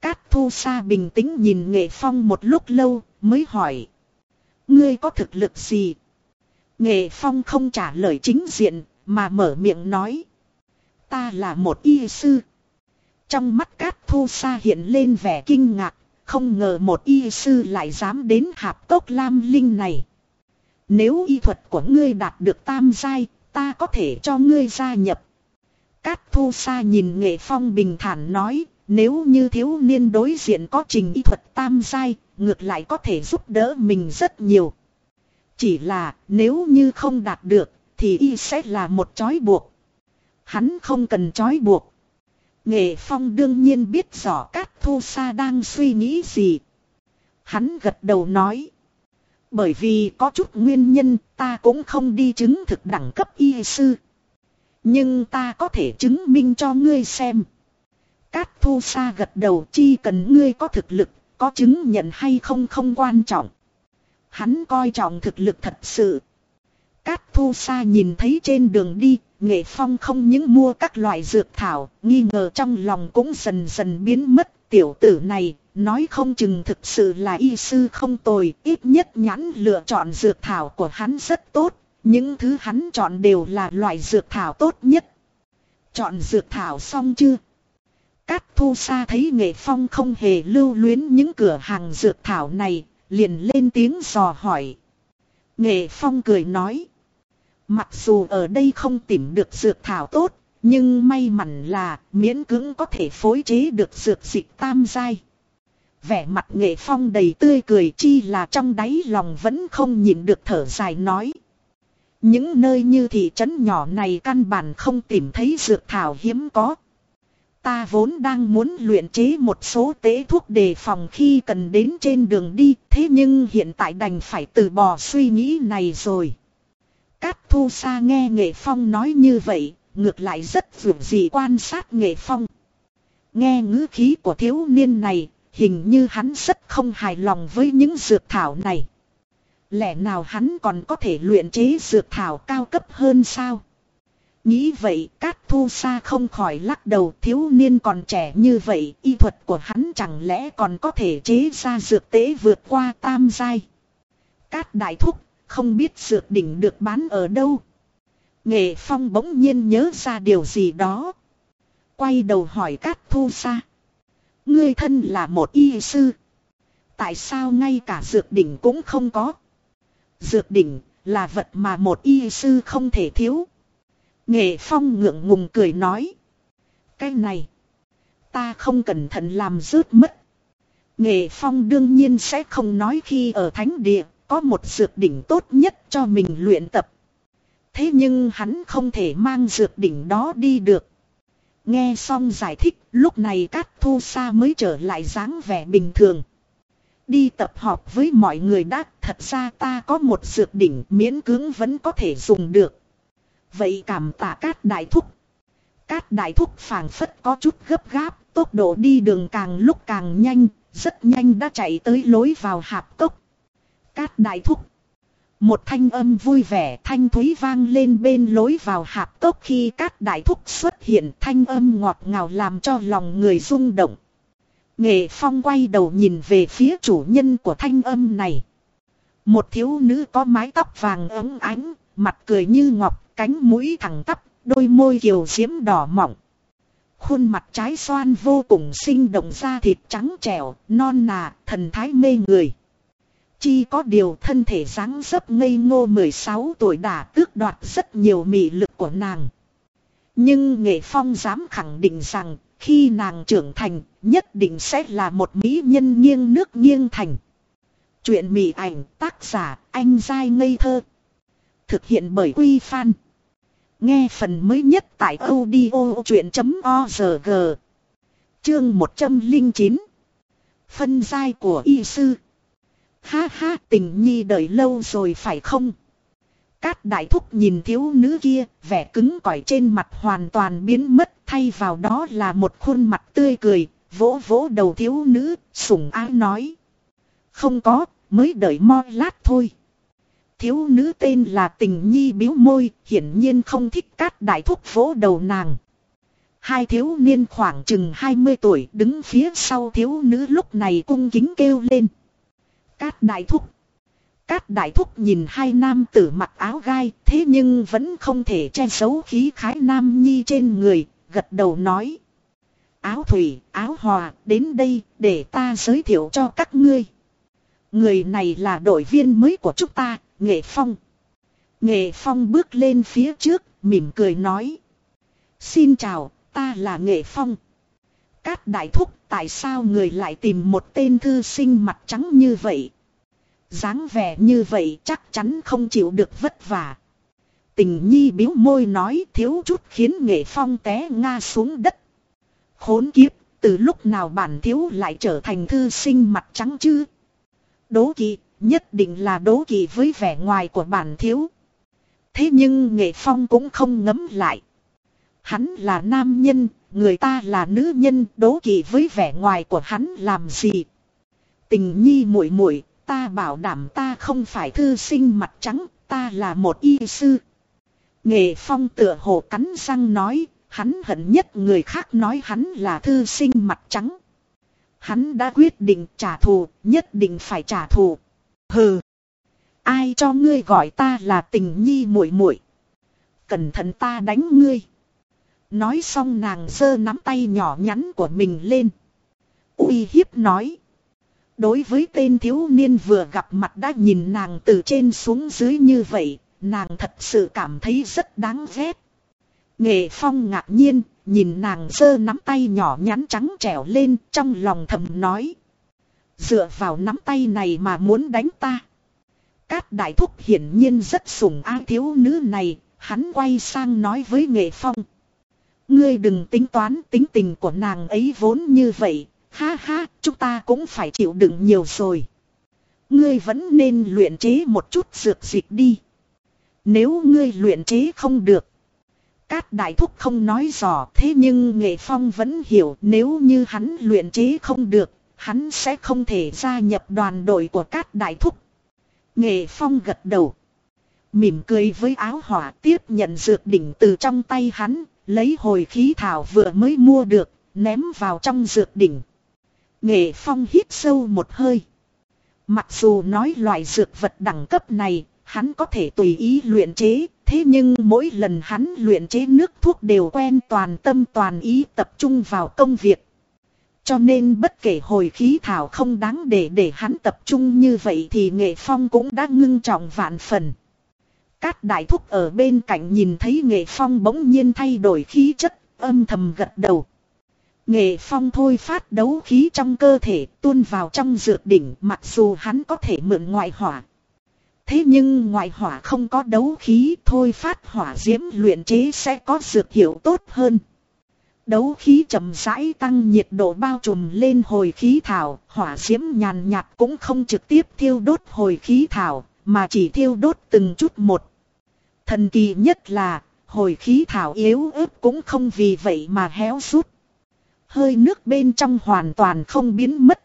Cát Thu Sa bình tĩnh nhìn Nghệ Phong một lúc lâu, mới hỏi. Ngươi có thực lực gì? Nghệ Phong không trả lời chính diện, mà mở miệng nói. Ta là một y sư. Trong mắt Cát Thu Sa hiện lên vẻ kinh ngạc, không ngờ một y sư lại dám đến hạp tốc lam linh này. Nếu y thuật của ngươi đạt được tam giai, ta có thể cho ngươi gia nhập. Cát Thu Sa nhìn Nghệ Phong bình thản nói, nếu như thiếu niên đối diện có trình y thuật tam giai, ngược lại có thể giúp đỡ mình rất nhiều. Chỉ là nếu như không đạt được, thì y sẽ là một trói buộc. Hắn không cần trói buộc. Nghệ Phong đương nhiên biết rõ Cát Thu Sa đang suy nghĩ gì. Hắn gật đầu nói. Bởi vì có chút nguyên nhân ta cũng không đi chứng thực đẳng cấp y sư. Nhưng ta có thể chứng minh cho ngươi xem. Cát Thu Sa gật đầu chi cần ngươi có thực lực, có chứng nhận hay không không quan trọng. Hắn coi trọng thực lực thật sự. Cát Thu Sa nhìn thấy trên đường đi, Nghệ Phong không những mua các loại dược thảo, nghi ngờ trong lòng cũng dần dần biến mất. Tiểu tử này, nói không chừng thực sự là y sư không tồi, ít nhất nhãn lựa chọn dược thảo của hắn rất tốt. Những thứ hắn chọn đều là loại dược thảo tốt nhất. Chọn dược thảo xong chưa? Cát Thu Sa thấy Nghệ Phong không hề lưu luyến những cửa hàng dược thảo này, liền lên tiếng dò hỏi. Nghệ Phong cười nói. Mặc dù ở đây không tìm được dược thảo tốt, nhưng may mắn là miễn cưỡng có thể phối chế được dược dịch tam giai. Vẻ mặt nghệ phong đầy tươi cười chi là trong đáy lòng vẫn không nhịn được thở dài nói. Những nơi như thị trấn nhỏ này căn bản không tìm thấy dược thảo hiếm có. Ta vốn đang muốn luyện chế một số tế thuốc đề phòng khi cần đến trên đường đi, thế nhưng hiện tại đành phải từ bỏ suy nghĩ này rồi. Cát Thu Sa nghe Nghệ Phong nói như vậy, ngược lại rất vượt gì quan sát Nghệ Phong. Nghe ngữ khí của thiếu niên này, hình như hắn rất không hài lòng với những dược thảo này. Lẽ nào hắn còn có thể luyện chế dược thảo cao cấp hơn sao? Nghĩ vậy, Cát Thu Sa không khỏi lắc đầu, thiếu niên còn trẻ như vậy, y thuật của hắn chẳng lẽ còn có thể chế ra dược tế vượt qua tam giai. Cát Đại Thúc, không biết dược đỉnh được bán ở đâu. Nghệ Phong bỗng nhiên nhớ ra điều gì đó. Quay đầu hỏi Cát Thu Sa. Ngươi thân là một y sư. Tại sao ngay cả dược đỉnh cũng không có? Dược đỉnh là vật mà một y sư không thể thiếu. Nghệ Phong ngượng ngùng cười nói. Cái này. Ta không cẩn thận làm rớt mất. Nghệ Phong đương nhiên sẽ không nói khi ở thánh địa có một dược đỉnh tốt nhất cho mình luyện tập. Thế nhưng hắn không thể mang dược đỉnh đó đi được. Nghe xong giải thích, lúc này Cát Thu Sa mới trở lại dáng vẻ bình thường. đi tập họp với mọi người đã, thật ra ta có một dược đỉnh miễn cưỡng vẫn có thể dùng được. Vậy cảm tạ cát đại thúc. Cát đại thúc phảng phất có chút gấp gáp, tốc độ đi đường càng lúc càng nhanh, rất nhanh đã chạy tới lối vào hạp cốc. Cát đại thúc. Một thanh âm vui vẻ thanh thúy vang lên bên lối vào hạp cốc khi cát đại thúc xuất hiện thanh âm ngọt ngào làm cho lòng người rung động. Nghệ Phong quay đầu nhìn về phía chủ nhân của thanh âm này. Một thiếu nữ có mái tóc vàng ấm ánh, mặt cười như ngọc, cánh mũi thẳng tắp, đôi môi kiều diễm đỏ mỏng. Khuôn mặt trái xoan vô cùng sinh động da thịt trắng trẻo, non nà, thần thái mê người. Chi có điều thân thể dáng dấp ngây ngô 16 tuổi đã tước đoạt rất nhiều mị lực của nàng. Nhưng Nghệ Phong dám khẳng định rằng khi nàng trưởng thành nhất định sẽ là một mỹ nhân nghiêng nước nghiêng thành. Chuyện mị ảnh tác giả anh dai ngây thơ. Thực hiện bởi Quy Phan. Nghe phần mới nhất tại audio chuyện.org. Chương 109. Phân giai của y sư. Ha ha tình nhi đợi lâu rồi phải không? Cát đại thúc nhìn thiếu nữ kia, vẻ cứng cỏi trên mặt hoàn toàn biến mất, thay vào đó là một khuôn mặt tươi cười, vỗ vỗ đầu thiếu nữ, sủng ái nói. Không có, mới đợi mo lát thôi. Thiếu nữ tên là tình nhi biếu môi, hiển nhiên không thích cát đại thúc vỗ đầu nàng. Hai thiếu niên khoảng chừng 20 tuổi đứng phía sau thiếu nữ lúc này cung kính kêu lên. Cát đại thúc. Cát đại thúc nhìn hai nam tử mặc áo gai thế nhưng vẫn không thể che giấu khí khái nam nhi trên người, gật đầu nói. Áo thủy, áo hòa, đến đây để ta giới thiệu cho các ngươi. Người này là đội viên mới của chúng ta, Nghệ Phong. Nghệ Phong bước lên phía trước, mỉm cười nói. Xin chào, ta là Nghệ Phong. Cát đại thúc, tại sao người lại tìm một tên thư sinh mặt trắng như vậy? dáng vẻ như vậy chắc chắn không chịu được vất vả. Tình nhi biếu môi nói thiếu chút khiến nghệ phong té nga xuống đất. Khốn kiếp, từ lúc nào bản thiếu lại trở thành thư sinh mặt trắng chứ? Đố kỵ, nhất định là đố kỵ với vẻ ngoài của bản thiếu. Thế nhưng nghệ phong cũng không ngấm lại. Hắn là nam nhân, người ta là nữ nhân, đố kỵ với vẻ ngoài của hắn làm gì? Tình nhi muội muội Ta bảo đảm ta không phải thư sinh mặt trắng, ta là một y sư. Nghệ phong tựa hồ cắn răng nói, hắn hận nhất người khác nói hắn là thư sinh mặt trắng. Hắn đã quyết định trả thù, nhất định phải trả thù. Hừ. Ai cho ngươi gọi ta là tình nhi muội muội? Cẩn thận ta đánh ngươi. Nói xong nàng giơ nắm tay nhỏ nhắn của mình lên. uy hiếp nói. Đối với tên thiếu niên vừa gặp mặt đã nhìn nàng từ trên xuống dưới như vậy, nàng thật sự cảm thấy rất đáng ghét. Nghệ Phong ngạc nhiên, nhìn nàng giơ nắm tay nhỏ nhắn trắng trẻo lên trong lòng thầm nói. Dựa vào nắm tay này mà muốn đánh ta. Cát đại thúc hiển nhiên rất sủng ái thiếu nữ này, hắn quay sang nói với Nghệ Phong. Ngươi đừng tính toán tính tình của nàng ấy vốn như vậy, Ha ha, chúng ta cũng phải chịu đựng nhiều rồi. Ngươi vẫn nên luyện chế một chút dược dịch đi. Nếu ngươi luyện chế không được. Cát đại thúc không nói rõ thế nhưng nghệ phong vẫn hiểu nếu như hắn luyện chế không được, hắn sẽ không thể gia nhập đoàn đội của các đại thúc. Nghệ phong gật đầu. Mỉm cười với áo hỏa tiếp nhận dược đỉnh từ trong tay hắn, lấy hồi khí thảo vừa mới mua được, ném vào trong dược đỉnh. Nghệ Phong hít sâu một hơi. Mặc dù nói loại dược vật đẳng cấp này, hắn có thể tùy ý luyện chế, thế nhưng mỗi lần hắn luyện chế nước thuốc đều quen toàn tâm toàn ý tập trung vào công việc. Cho nên bất kể hồi khí thảo không đáng để để hắn tập trung như vậy thì Nghệ Phong cũng đã ngưng trọng vạn phần. Các đại thúc ở bên cạnh nhìn thấy Nghệ Phong bỗng nhiên thay đổi khí chất, âm thầm gật đầu. Nghệ phong thôi phát đấu khí trong cơ thể tuôn vào trong dược đỉnh mặc dù hắn có thể mượn ngoại hỏa. Thế nhưng ngoại hỏa không có đấu khí thôi phát hỏa diễm luyện chế sẽ có dược hiệu tốt hơn. Đấu khí chậm rãi tăng nhiệt độ bao trùm lên hồi khí thảo, hỏa diễm nhàn nhạt cũng không trực tiếp thiêu đốt hồi khí thảo, mà chỉ thiêu đốt từng chút một. Thần kỳ nhất là, hồi khí thảo yếu ớt cũng không vì vậy mà héo rút. Hơi nước bên trong hoàn toàn không biến mất.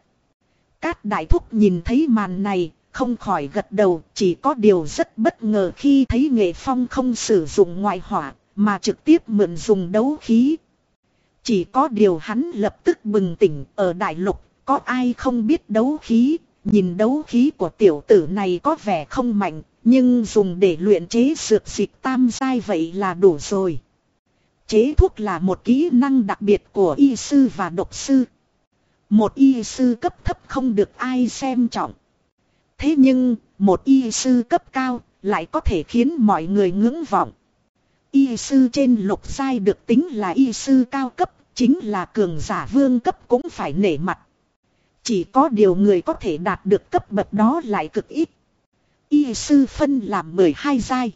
Các đại thúc nhìn thấy màn này, không khỏi gật đầu, chỉ có điều rất bất ngờ khi thấy nghệ phong không sử dụng ngoại hỏa, mà trực tiếp mượn dùng đấu khí. Chỉ có điều hắn lập tức bừng tỉnh ở đại lục, có ai không biết đấu khí, nhìn đấu khí của tiểu tử này có vẻ không mạnh, nhưng dùng để luyện chế dược dịch tam giai vậy là đủ rồi. Chế thuốc là một kỹ năng đặc biệt của y sư và độc sư. Một y sư cấp thấp không được ai xem trọng. Thế nhưng, một y sư cấp cao lại có thể khiến mọi người ngưỡng vọng. Y sư trên lục giai được tính là y sư cao cấp, chính là cường giả vương cấp cũng phải nể mặt. Chỉ có điều người có thể đạt được cấp bậc đó lại cực ít. Y sư phân làm 12 giai.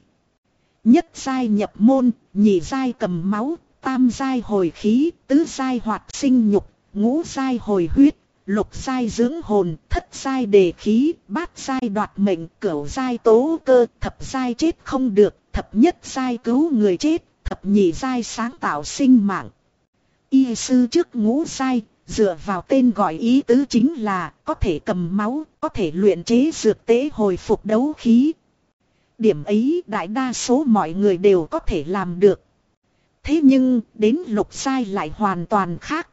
Nhất giai nhập môn, nhị giai cầm máu, tam giai hồi khí, tứ giai hoạt sinh nhục, ngũ giai hồi huyết, lục giai dưỡng hồn, thất giai đề khí, bát giai đoạt mệnh, cửu giai tố cơ, thập giai chết không được, thập nhất giai cứu người chết, thập nhị giai sáng tạo sinh mạng. Y sư trước ngũ sai dựa vào tên gọi ý tứ chính là có thể cầm máu, có thể luyện chế dược tế hồi phục đấu khí. Điểm ấy đại đa số mọi người đều có thể làm được. Thế nhưng đến lục sai lại hoàn toàn khác.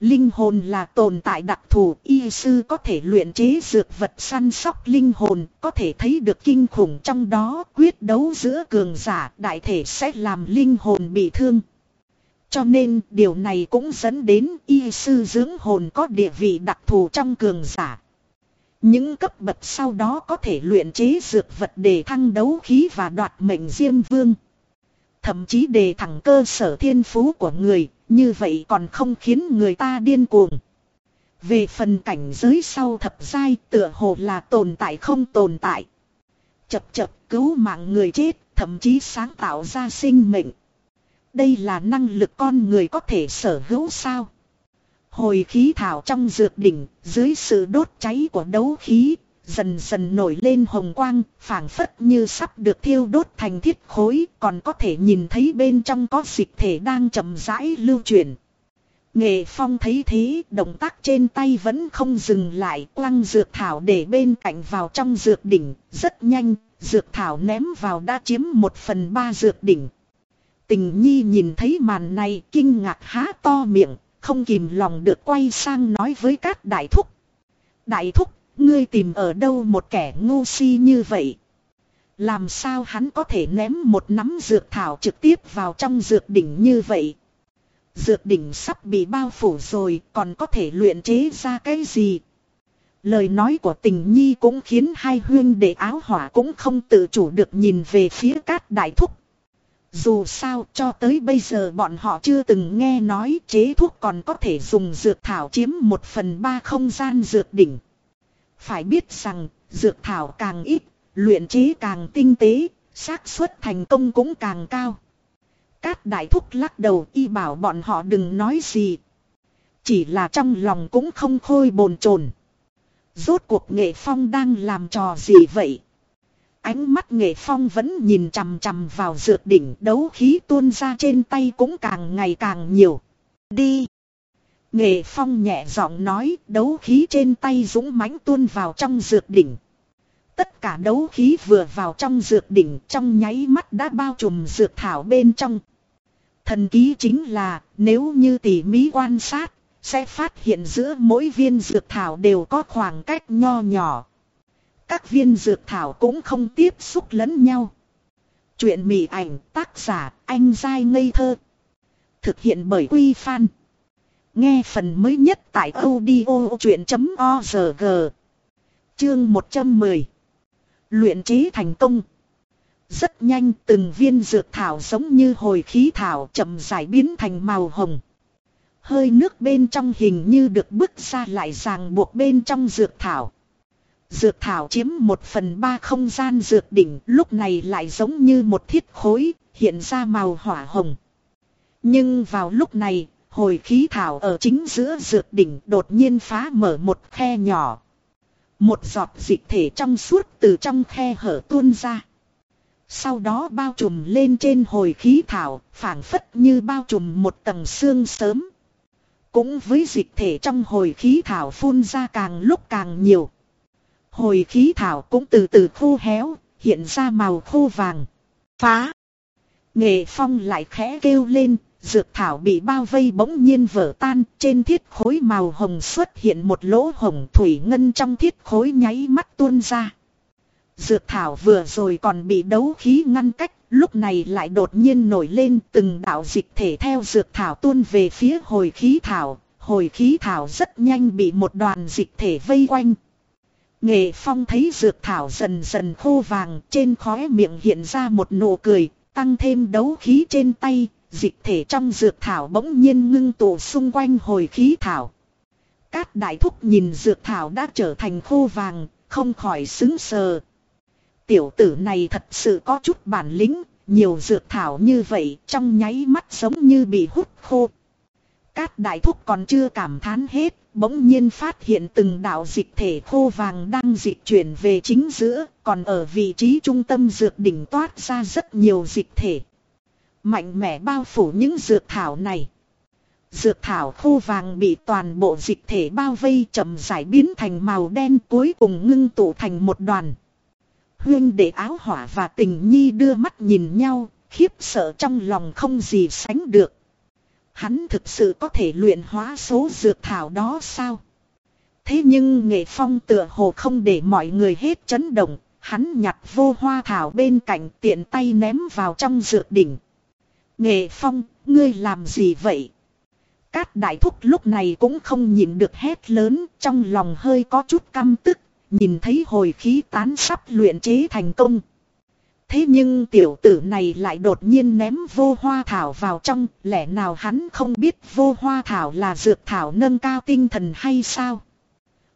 Linh hồn là tồn tại đặc thù, y sư có thể luyện chế dược vật săn sóc linh hồn, có thể thấy được kinh khủng trong đó, quyết đấu giữa cường giả, đại thể sẽ làm linh hồn bị thương. Cho nên điều này cũng dẫn đến y sư dưỡng hồn có địa vị đặc thù trong cường giả. Những cấp bậc sau đó có thể luyện chế dược vật để thăng đấu khí và đoạt mệnh diêm vương. Thậm chí đề thẳng cơ sở thiên phú của người, như vậy còn không khiến người ta điên cuồng. Về phần cảnh giới sau thập giai tựa hồ là tồn tại không tồn tại. Chập chập cứu mạng người chết, thậm chí sáng tạo ra sinh mệnh. Đây là năng lực con người có thể sở hữu sao. Hồi khí thảo trong dược đỉnh, dưới sự đốt cháy của đấu khí, dần dần nổi lên hồng quang, phảng phất như sắp được thiêu đốt thành thiết khối, còn có thể nhìn thấy bên trong có dịch thể đang chậm rãi lưu chuyển. Nghệ Phong thấy thế, động tác trên tay vẫn không dừng lại, quăng dược thảo để bên cạnh vào trong dược đỉnh, rất nhanh, dược thảo ném vào đã chiếm một phần ba dược đỉnh. Tình nhi nhìn thấy màn này kinh ngạc há to miệng, không kìm lòng được quay sang nói với các đại thúc. Đại thúc, ngươi tìm ở đâu một kẻ ngu si như vậy? Làm sao hắn có thể ném một nắm dược thảo trực tiếp vào trong dược đỉnh như vậy? Dược đỉnh sắp bị bao phủ rồi, còn có thể luyện chế ra cái gì? Lời nói của tình nhi cũng khiến hai huyên đệ áo hỏa cũng không tự chủ được nhìn về phía cát đại thúc. Dù sao cho tới bây giờ bọn họ chưa từng nghe nói chế thuốc còn có thể dùng dược thảo chiếm một phần ba không gian dược đỉnh. Phải biết rằng dược thảo càng ít, luyện chế càng tinh tế, xác suất thành công cũng càng cao. Cát đại thúc lắc đầu y bảo bọn họ đừng nói gì. Chỉ là trong lòng cũng không khôi bồn chồn. Rốt cuộc nghệ phong đang làm trò gì vậy? Ánh mắt nghệ phong vẫn nhìn chằm chằm vào dược đỉnh, đấu khí tuôn ra trên tay cũng càng ngày càng nhiều. Đi! Nghệ phong nhẹ giọng nói, đấu khí trên tay dũng mãnh tuôn vào trong dược đỉnh. Tất cả đấu khí vừa vào trong dược đỉnh, trong nháy mắt đã bao trùm dược thảo bên trong. Thần ký chính là, nếu như tỉ mí quan sát, sẽ phát hiện giữa mỗi viên dược thảo đều có khoảng cách nho nhỏ. Các viên dược thảo cũng không tiếp xúc lẫn nhau. Chuyện mị ảnh, tác giả, anh dai ngây thơ. Thực hiện bởi Quy Phan. Nghe phần mới nhất tại audio chuyện.org. Chương 110. Luyện trí thành công. Rất nhanh, từng viên dược thảo giống như hồi khí thảo chậm giải biến thành màu hồng. Hơi nước bên trong hình như được bức ra lại ràng buộc bên trong dược thảo. Dược thảo chiếm một phần ba không gian dược đỉnh lúc này lại giống như một thiết khối, hiện ra màu hỏa hồng. Nhưng vào lúc này, hồi khí thảo ở chính giữa dược đỉnh đột nhiên phá mở một khe nhỏ. Một giọt dịch thể trong suốt từ trong khe hở tuôn ra. Sau đó bao trùm lên trên hồi khí thảo, phảng phất như bao trùm một tầng xương sớm. Cũng với dịch thể trong hồi khí thảo phun ra càng lúc càng nhiều. Hồi khí thảo cũng từ từ khô héo, hiện ra màu khô vàng. Phá! Nghệ phong lại khẽ kêu lên, dược thảo bị bao vây bỗng nhiên vỡ tan, trên thiết khối màu hồng xuất hiện một lỗ hồng thủy ngân trong thiết khối nháy mắt tuôn ra. Dược thảo vừa rồi còn bị đấu khí ngăn cách, lúc này lại đột nhiên nổi lên từng đạo dịch thể theo dược thảo tuôn về phía hồi khí thảo, hồi khí thảo rất nhanh bị một đoàn dịch thể vây quanh. Nghệ phong thấy dược thảo dần dần khô vàng trên khóe miệng hiện ra một nụ cười, tăng thêm đấu khí trên tay, dịch thể trong dược thảo bỗng nhiên ngưng tụ xung quanh hồi khí thảo. Cát đại thúc nhìn dược thảo đã trở thành khô vàng, không khỏi xứng sờ. Tiểu tử này thật sự có chút bản lĩnh, nhiều dược thảo như vậy trong nháy mắt giống như bị hút khô. Cát đại thúc còn chưa cảm thán hết, bỗng nhiên phát hiện từng đạo dịch thể khô vàng đang dịch chuyển về chính giữa, còn ở vị trí trung tâm dược đỉnh toát ra rất nhiều dịch thể. Mạnh mẽ bao phủ những dược thảo này. Dược thảo khô vàng bị toàn bộ dịch thể bao vây chậm giải biến thành màu đen cuối cùng ngưng tụ thành một đoàn. Huyên để áo hỏa và tình nhi đưa mắt nhìn nhau, khiếp sợ trong lòng không gì sánh được. Hắn thực sự có thể luyện hóa số dược thảo đó sao? Thế nhưng nghệ phong tựa hồ không để mọi người hết chấn động, hắn nhặt vô hoa thảo bên cạnh tiện tay ném vào trong dược đỉnh. Nghệ phong, ngươi làm gì vậy? Cát đại thúc lúc này cũng không nhìn được hét lớn, trong lòng hơi có chút căm tức, nhìn thấy hồi khí tán sắp luyện chế thành công. Thế nhưng tiểu tử này lại đột nhiên ném vô hoa thảo vào trong, lẽ nào hắn không biết vô hoa thảo là dược thảo nâng cao tinh thần hay sao?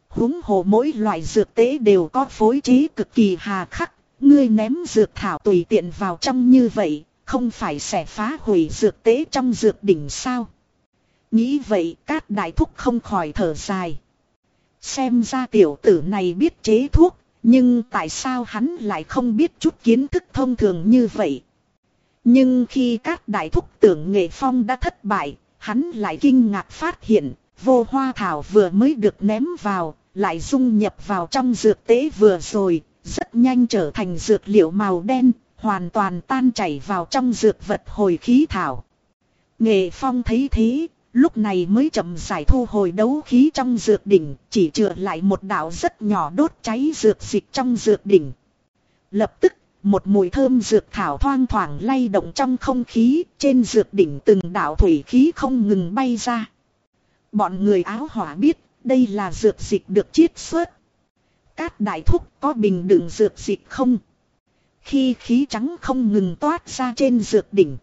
Húng hồ mỗi loại dược tế đều có phối trí cực kỳ hà khắc, ngươi ném dược thảo tùy tiện vào trong như vậy, không phải sẽ phá hủy dược tế trong dược đỉnh sao? Nghĩ vậy các đại thúc không khỏi thở dài. Xem ra tiểu tử này biết chế thuốc, nhưng tại sao hắn lại không biết chút kiến thức thông thường như vậy? Nhưng khi các đại thúc tưởng nghệ phong đã thất bại, hắn lại kinh ngạc phát hiện, vô hoa thảo vừa mới được ném vào, lại dung nhập vào trong dược tế vừa rồi, rất nhanh trở thành dược liệu màu đen, hoàn toàn tan chảy vào trong dược vật hồi khí thảo. Nghệ phong thấy thế, lúc này mới chậm giải thu hồi đấu khí trong dược đỉnh, chỉ chừa lại một đạo rất nhỏ đốt cháy dược dịch trong dược đỉnh. Lập tức, một mùi thơm dược thảo thoang thoảng lay động trong không khí, trên dược đỉnh từng đạo thủy khí không ngừng bay ra. Bọn người áo hỏa biết, đây là dược dịch được chiết xuất. Cát đại thúc có bình đựng dược dịch không? Khi khí trắng không ngừng toát ra trên dược đỉnh.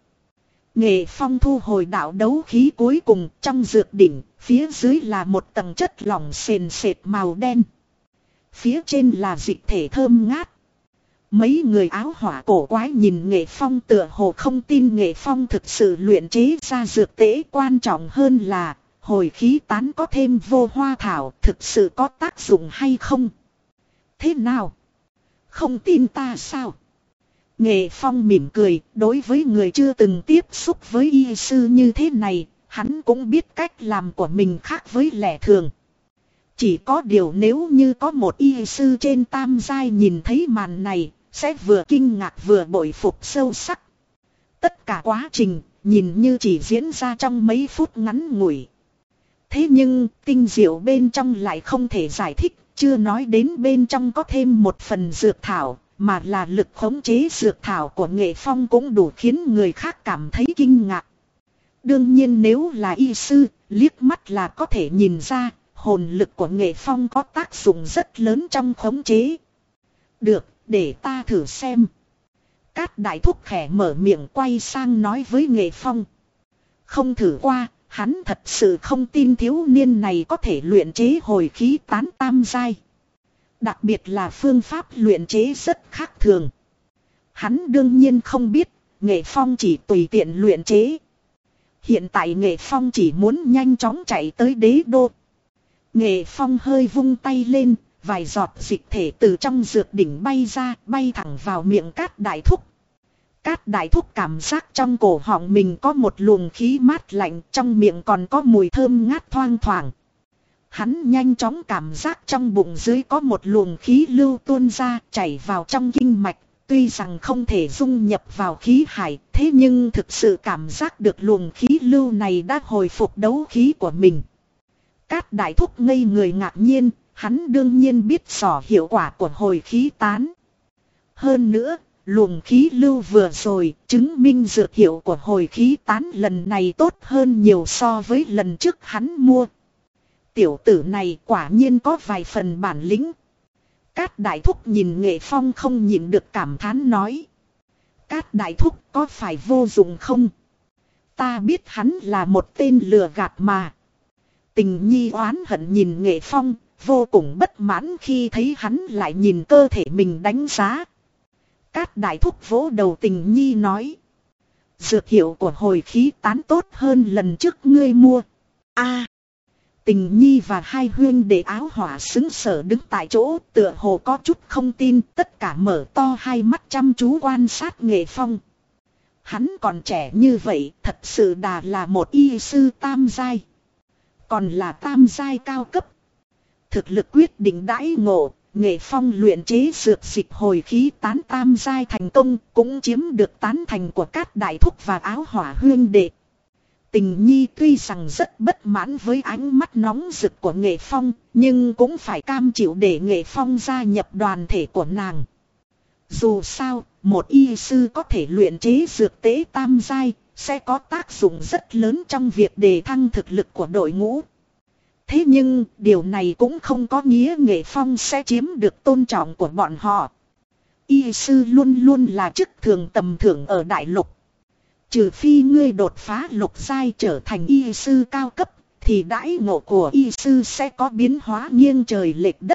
Nghệ phong thu hồi đạo đấu khí cuối cùng trong dược đỉnh, phía dưới là một tầng chất lỏng sền sệt màu đen. Phía trên là dịch thể thơm ngát. Mấy người áo hỏa cổ quái nhìn nghệ phong tựa hồ không tin nghệ phong thực sự luyện chế ra dược tế quan trọng hơn là hồi khí tán có thêm vô hoa thảo thực sự có tác dụng hay không. Thế nào? Không tin ta sao? Nghệ Phong mỉm cười, đối với người chưa từng tiếp xúc với y sư như thế này, hắn cũng biết cách làm của mình khác với lẽ thường. Chỉ có điều nếu như có một y sư trên tam giai nhìn thấy màn này, sẽ vừa kinh ngạc vừa bội phục sâu sắc. Tất cả quá trình, nhìn như chỉ diễn ra trong mấy phút ngắn ngủi. Thế nhưng, tinh diệu bên trong lại không thể giải thích, chưa nói đến bên trong có thêm một phần dược thảo, mà là lực khống chế dược thảo của nghệ phong cũng đủ khiến người khác cảm thấy kinh ngạc. Đương nhiên nếu là y sư, liếc mắt là có thể nhìn ra, hồn lực của nghệ phong có tác dụng rất lớn trong khống chế. Được, để ta thử xem. Cát đại thúc khẽ mở miệng quay sang nói với nghệ phong. Không thử qua, hắn thật sự không tin thiếu niên này có thể luyện chế hồi khí tán tam giai. Đặc biệt là phương pháp luyện chế rất khác thường. Hắn đương nhiên không biết, nghệ phong chỉ tùy tiện luyện chế. Hiện tại Nghệ Phong chỉ muốn nhanh chóng chạy tới đế đô. Nghệ Phong hơi vung tay lên, vài giọt dịch thể từ trong dược đỉnh bay ra, bay thẳng vào miệng cát đại thúc. Cát đại thúc cảm giác trong cổ họng mình có một luồng khí mát lạnh, trong miệng còn có mùi thơm ngát thoang thoảng. Hắn nhanh chóng cảm giác trong bụng dưới có một luồng khí lưu tuôn ra, chảy vào trong kinh mạch, tuy rằng không thể dung nhập vào khí hải, thế nhưng thực sự cảm giác được luồng khí lưu này đã hồi phục đấu khí của mình. Cát đại thúc ngây người ngạc nhiên, hắn đương nhiên biết rõ hiệu quả của hồi khí tán. Hơn nữa, luồng khí lưu vừa rồi chứng minh dược hiệu của hồi khí tán lần này tốt hơn nhiều so với lần trước hắn mua. Tiểu tử này quả nhiên có vài phần bản lĩnh. Cát đại thúc nhìn nghệ phong không nhìn được cảm thán nói. Cát đại thúc có phải vô dụng không? Ta biết hắn là một tên lừa gạt mà. Tình nhi oán hận nhìn nghệ phong, vô cùng bất mãn khi thấy hắn lại nhìn cơ thể mình đánh giá. Cát đại thúc vỗ đầu tình nhi nói. Dược hiệu của hồi khí tán tốt hơn lần trước ngươi mua. a Tình nhi và hai huyên để áo hỏa xứng sở đứng tại chỗ tựa hồ có chút không tin tất cả mở to hai mắt chăm chú quan sát nghệ phong. Hắn còn trẻ như vậy thật sự đà là một y sư tam giai. Còn là tam giai cao cấp. Thực lực quyết định đãi ngộ, nghệ phong luyện chế dược dịch hồi khí tán tam giai thành công cũng chiếm được tán thành của các đại thúc và áo hỏa huyên đệ. Tình nhi tuy rằng rất bất mãn với ánh mắt nóng rực của nghệ phong, nhưng cũng phải cam chịu để nghệ phong gia nhập đoàn thể của nàng. Dù sao, một y sư có thể luyện chế dược tế tam giai, sẽ có tác dụng rất lớn trong việc đề thăng thực lực của đội ngũ. Thế nhưng, điều này cũng không có nghĩa nghệ phong sẽ chiếm được tôn trọng của bọn họ. Y sư luôn luôn là chức thường tầm thưởng ở đại lục. Trừ phi ngươi đột phá lục giai trở thành y sư cao cấp, thì đãi ngộ của y sư sẽ có biến hóa nghiêng trời lệch đất.